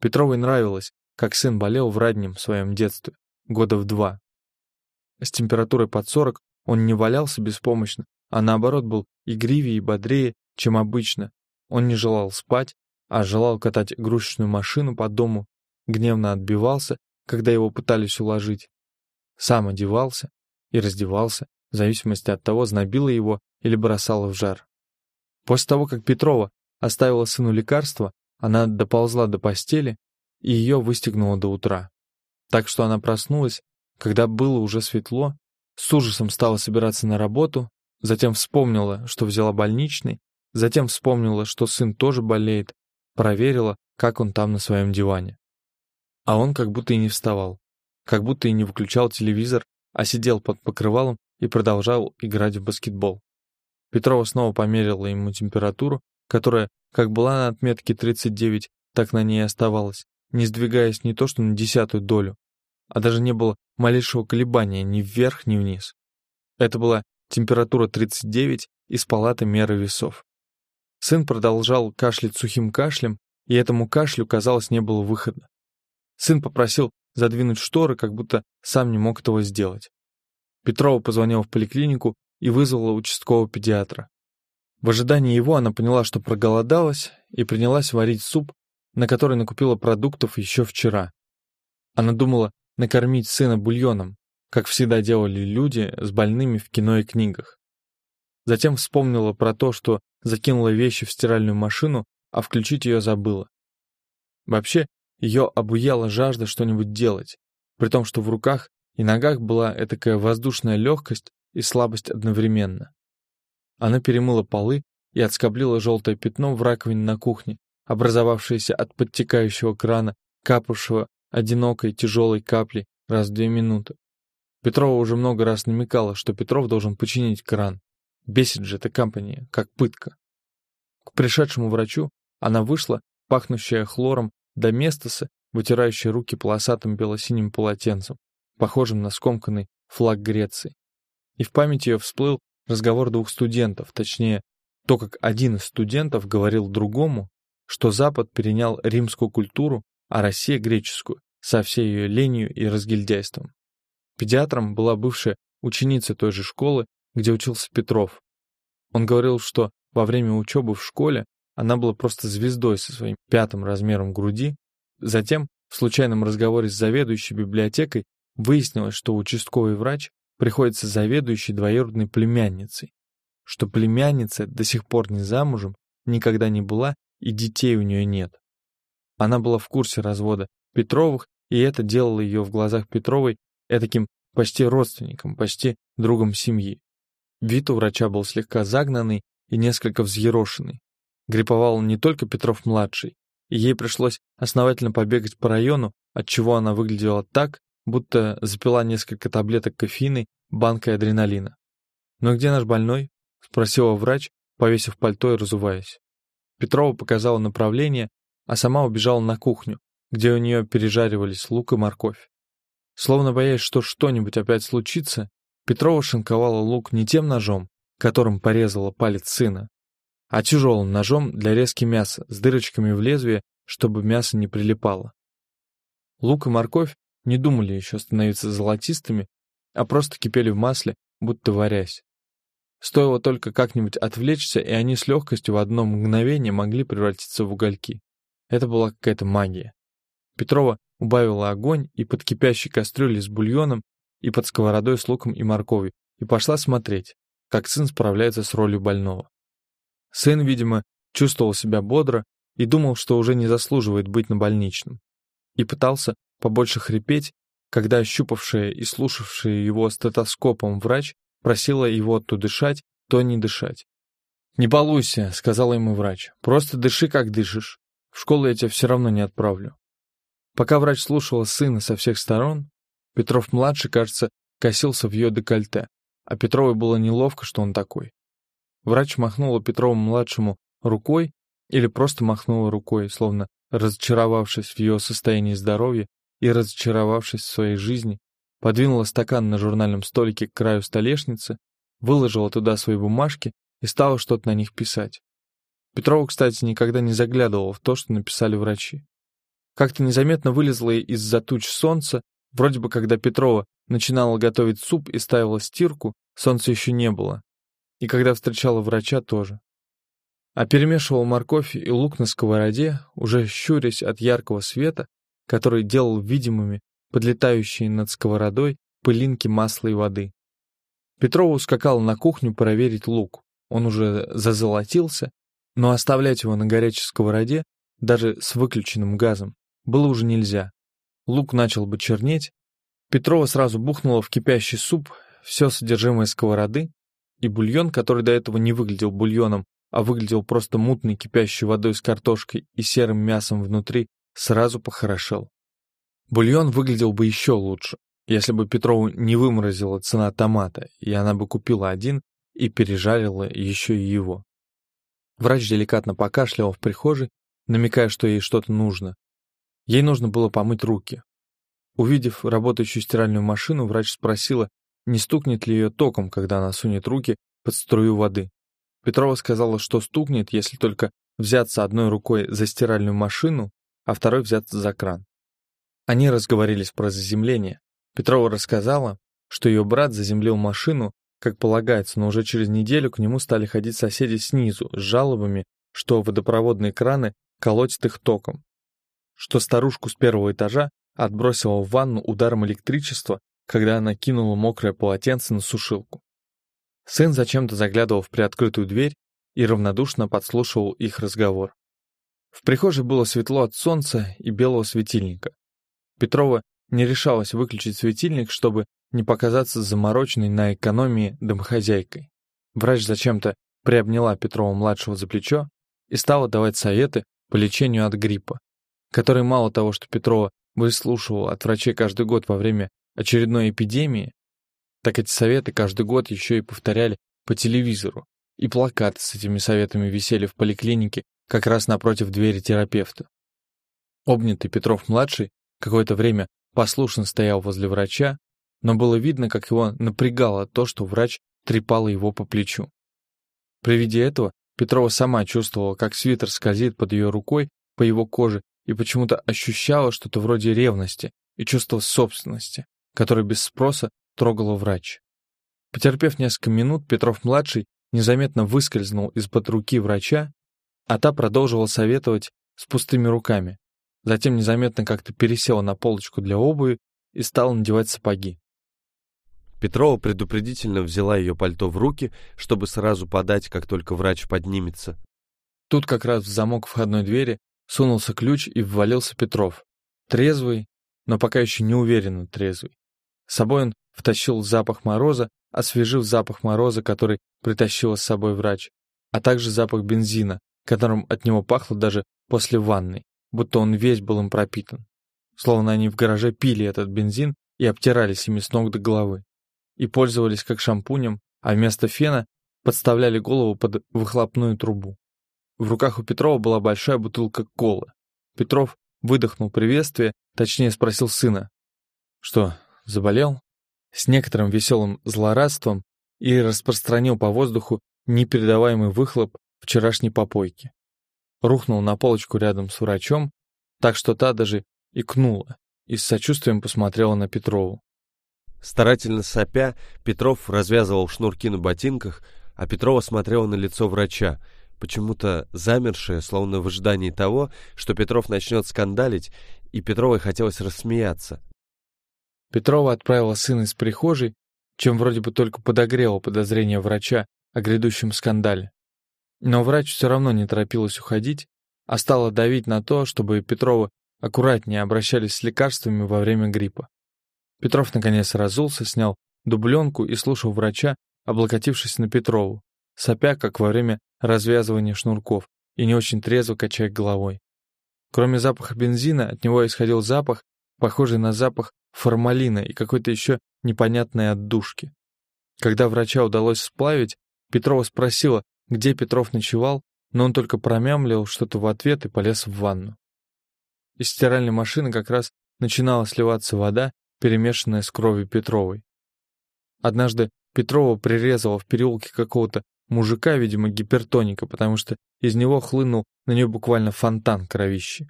Петровой нравилось, как сын болел в раннем своем детстве, года в два. С температурой под сорок он не валялся беспомощно, а наоборот был игривее и бодрее, чем обычно. Он не желал спать, а желал катать игрушечную машину по дому, гневно отбивался, когда его пытались уложить. Сам одевался и раздевался, в зависимости от того, знобило его или бросало в жар. После того, как Петрова оставила сыну лекарство, она доползла до постели и ее выстегнула до утра. Так что она проснулась, когда было уже светло, с ужасом стала собираться на работу, затем вспомнила, что взяла больничный, затем вспомнила, что сын тоже болеет, проверила, как он там на своем диване. А он как будто и не вставал, как будто и не выключал телевизор, а сидел под покрывалом и продолжал играть в баскетбол. Петрова снова померила ему температуру, которая, как была на отметке 39, так на ней и оставалась, не сдвигаясь не то что на десятую долю, а даже не было малейшего колебания ни вверх, ни вниз. Это была температура 39 из палаты меры весов. Сын продолжал кашлять сухим кашлем, и этому кашлю, казалось, не было выхода. Сын попросил задвинуть шторы, как будто сам не мог этого сделать. Петрова позвонила в поликлинику и вызвала участкового педиатра. В ожидании его она поняла, что проголодалась, и принялась варить суп, на который накупила продуктов еще вчера. Она думала, накормить сына бульоном, как всегда делали люди с больными в кино и книгах. Затем вспомнила про то, что закинула вещи в стиральную машину, а включить ее забыла. Вообще, ее обуяла жажда что-нибудь делать, при том, что в руках и ногах была этакая воздушная легкость и слабость одновременно. Она перемыла полы и отскоблила желтое пятно в раковине на кухне, образовавшееся от подтекающего крана, капавшего одинокой тяжелой каплей раз в две минуты. Петрова уже много раз намекала, что Петров должен починить кран. Бесит же эта компания, как пытка. К пришедшему врачу она вышла, пахнущая хлором, до местоса, вытирающая руки полосатым белосиним полотенцем, похожим на скомканный флаг Греции. И в памяти ее всплыл разговор двух студентов, точнее, то, как один из студентов говорил другому, что Запад перенял римскую культуру, а Россия — греческую, со всей ее ленью и разгильдяйством. Педиатром была бывшая ученица той же школы, где учился Петров. Он говорил, что во время учебы в школе она была просто звездой со своим пятым размером груди. Затем, в случайном разговоре с заведующей библиотекой, выяснилось, что участковый врач приходится заведующей двоюродной племянницей, что племянница до сих пор не замужем, никогда не была и детей у нее нет. Она была в курсе развода Петровых, и это делало ее в глазах Петровой этаким почти родственником, почти другом семьи. Вид у врача был слегка загнанный и несколько взъерошенный. Гриповал не только Петров-младший, и ей пришлось основательно побегать по району, отчего она выглядела так, будто запила несколько таблеток кофеина банкой адреналина. «Ну где наш больной?» — спросила врач, повесив пальто и разуваясь. Петрова показала направление, а сама убежала на кухню, где у нее пережаривались лук и морковь. Словно боясь, что что-нибудь опять случится, Петрова шинковала лук не тем ножом, которым порезала палец сына, а тяжелым ножом для резки мяса с дырочками в лезвие, чтобы мясо не прилипало. Лук и морковь не думали еще становиться золотистыми, а просто кипели в масле, будто варясь. Стоило только как-нибудь отвлечься, и они с легкостью в одно мгновение могли превратиться в угольки. Это была какая-то магия. Петрова убавила огонь и под кипящей кастрюлей с бульоном, и под сковородой с луком и морковью, и пошла смотреть, как сын справляется с ролью больного. Сын, видимо, чувствовал себя бодро и думал, что уже не заслуживает быть на больничном. И пытался побольше хрипеть, когда ощупавшая и слушавшая его стетоскопом врач просила его то дышать, то не дышать. «Не балуйся», — сказала ему врач, — «просто дыши, как дышишь. В школу я тебя все равно не отправлю». Пока врач слушала сына со всех сторон, Петров-младший, кажется, косился в ее декольте, а Петровой было неловко, что он такой. Врач махнула Петрову-младшему рукой или просто махнула рукой, словно разочаровавшись в ее состоянии здоровья и разочаровавшись в своей жизни, подвинула стакан на журнальном столике к краю столешницы, выложила туда свои бумажки и стала что-то на них писать. Петрова, кстати, никогда не заглядывала в то, что написали врачи. Как-то незаметно вылезла из-за туч солнца, вроде бы когда Петрова начинала готовить суп и ставила стирку, солнца еще не было. И когда встречала врача тоже. А перемешивал морковь и лук на сковороде, уже щурясь от яркого света, который делал видимыми подлетающие над сковородой пылинки масла и воды. Петрова ускакала на кухню проверить лук. Он уже зазолотился, но оставлять его на горячей сковороде, даже с выключенным газом, было уже нельзя. Лук начал бы чернеть. Петрова сразу бухнула в кипящий суп все содержимое сковороды, и бульон, который до этого не выглядел бульоном, а выглядел просто мутной кипящей водой с картошкой и серым мясом внутри, сразу похорошел. Бульон выглядел бы еще лучше, если бы Петрову не выморозила цена томата, и она бы купила один и пережарила еще и его. Врач деликатно покашлял в прихожей, намекая, что ей что-то нужно, Ей нужно было помыть руки. Увидев работающую стиральную машину, врач спросила, не стукнет ли ее током, когда она сунет руки под струю воды. Петрова сказала, что стукнет, если только взяться одной рукой за стиральную машину, а второй взяться за кран. Они разговорились про заземление. Петрова рассказала, что ее брат заземлил машину, как полагается, но уже через неделю к нему стали ходить соседи снизу с жалобами, что водопроводные краны колотят их током что старушку с первого этажа отбросило в ванну ударом электричества, когда она кинула мокрое полотенце на сушилку. Сын зачем-то заглядывал в приоткрытую дверь и равнодушно подслушивал их разговор. В прихожей было светло от солнца и белого светильника. Петрова не решалась выключить светильник, чтобы не показаться замороченной на экономии домохозяйкой. Врач зачем-то приобняла Петрова-младшего за плечо и стала давать советы по лечению от гриппа, который мало того, что Петрова выслушивал от врачей каждый год во время очередной эпидемии, так эти советы каждый год еще и повторяли по телевизору, и плакаты с этими советами висели в поликлинике как раз напротив двери терапевта. Обнятый Петров-младший какое-то время послушно стоял возле врача, но было видно, как его напрягало то, что врач трепал его по плечу. При виде этого Петрова сама чувствовала, как свитер скользит под ее рукой по его коже и почему-то ощущала что-то вроде ревности и чувства собственности, которое без спроса трогало врач. Потерпев несколько минут, Петров-младший незаметно выскользнул из-под руки врача, а та продолжила советовать с пустыми руками. Затем незаметно как-то пересела на полочку для обуви и стала надевать сапоги. Петрова предупредительно взяла ее пальто в руки, чтобы сразу подать, как только врач поднимется. Тут как раз в замок входной двери сунулся ключ и ввалился Петров. Трезвый, но пока еще не уверенно трезвый. С собой он втащил запах мороза, освежив запах мороза, который притащила с собой врач, а также запах бензина, которым от него пахло даже после ванны, будто он весь был им пропитан. Словно они в гараже пили этот бензин и обтирались ими с ног до головы. И пользовались как шампунем, а вместо фена подставляли голову под выхлопную трубу. В руках у Петрова была большая бутылка колы. Петров выдохнул приветствие, точнее спросил сына. «Что, заболел?» С некоторым веселым злорадством и распространил по воздуху непередаваемый выхлоп вчерашней попойки. Рухнул на полочку рядом с врачом, так что та даже икнула и с сочувствием посмотрела на Петрову. Старательно сопя, Петров развязывал шнурки на ботинках, а Петрова смотрела на лицо врача, почему-то замершее, словно в ожидании того, что Петров начнет скандалить, и Петровой хотелось рассмеяться. Петрова отправила сына из прихожей, чем вроде бы только подогрела подозрение врача о грядущем скандале. Но врач все равно не торопилась уходить, а стала давить на то, чтобы Петрова аккуратнее обращались с лекарствами во время гриппа. Петров наконец разулся, снял дубленку и слушал врача, облокотившись на Петрову, сопя, как во время развязывания шнурков, и не очень трезво качая головой. Кроме запаха бензина, от него исходил запах, похожий на запах формалина и какой-то еще непонятной отдушки. Когда врача удалось сплавить, Петрова спросила, где Петров ночевал, но он только промямлил что-то в ответ и полез в ванну. Из стиральной машины как раз начинала сливаться вода, перемешанная с кровью Петровой. Однажды Петрова прирезала в переулке какого-то мужика, видимо, гипертоника, потому что из него хлынул на нее буквально фонтан кровищи.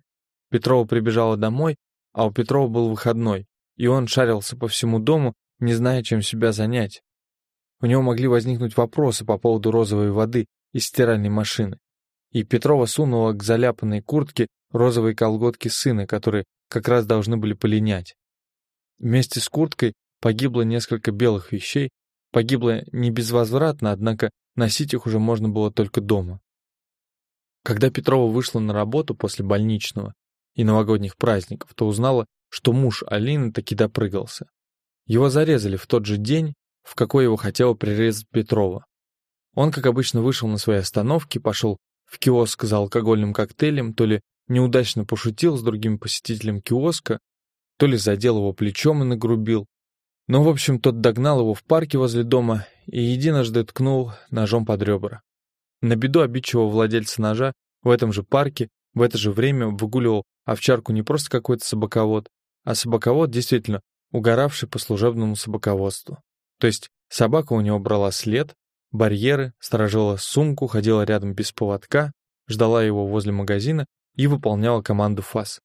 Петрова прибежала домой, а у Петрова был выходной, и он шарился по всему дому, не зная, чем себя занять. У него могли возникнуть вопросы по поводу розовой воды из стиральной машины. И Петрова сунула к заляпанной куртке розовые колготки сына, которые как раз должны были полинять. Вместе с курткой погибло несколько белых вещей, погибло не безвозвратно, однако носить их уже можно было только дома. Когда Петрова вышла на работу после больничного и новогодних праздников, то узнала, что муж Алины таки допрыгался. Его зарезали в тот же день, в какой его хотела прирезать Петрова. Он, как обычно, вышел на своей остановке, пошел в киоск за алкогольным коктейлем, то ли неудачно пошутил с другим посетителем киоска, то ли задел его плечом и нагрубил. Но, в общем, тот догнал его в парке возле дома и единожды ткнул ножом под ребра. На беду обидчивого владельца ножа в этом же парке в это же время выгуливал овчарку не просто какой-то собаковод, а собаковод действительно угоравший по служебному собаководству. То есть собака у него брала след, барьеры, сторожила сумку, ходила рядом без поводка, ждала его возле магазина и выполняла команду ФАС.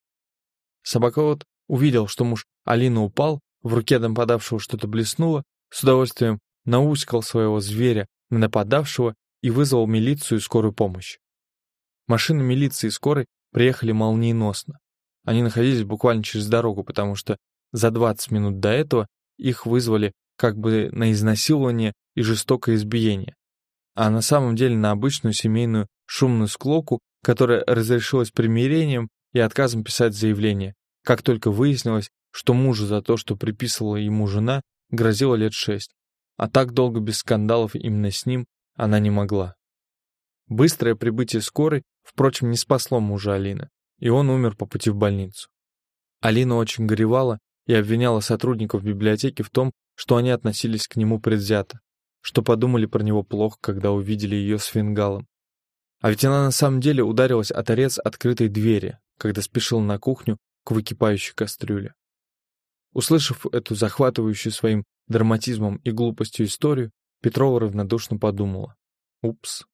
Собаковод увидел, что муж Алины упал, в руке нападавшего что-то блеснуло, с удовольствием науськал своего зверя на нападавшего и вызвал милицию и скорую помощь. Машины милиции и скорой приехали молниеносно. Они находились буквально через дорогу, потому что за 20 минут до этого их вызвали как бы на изнасилование и жестокое избиение, а на самом деле на обычную семейную шумную склоку, которая разрешилась примирением и отказом писать заявление, как только выяснилось, что мужу за то, что приписывала ему жена, грозило лет шесть, а так долго без скандалов именно с ним она не могла. Быстрое прибытие скорой, впрочем, не спасло мужа Алины, и он умер по пути в больницу. Алина очень горевала и обвиняла сотрудников библиотеки в том, что они относились к нему предвзято, что подумали про него плохо, когда увидели ее с фингалом. А ведь она на самом деле ударилась о торец открытой двери, когда спешила на кухню к выкипающей кастрюле. Услышав эту захватывающую своим драматизмом и глупостью историю, Петрова равнодушно подумала. Упс.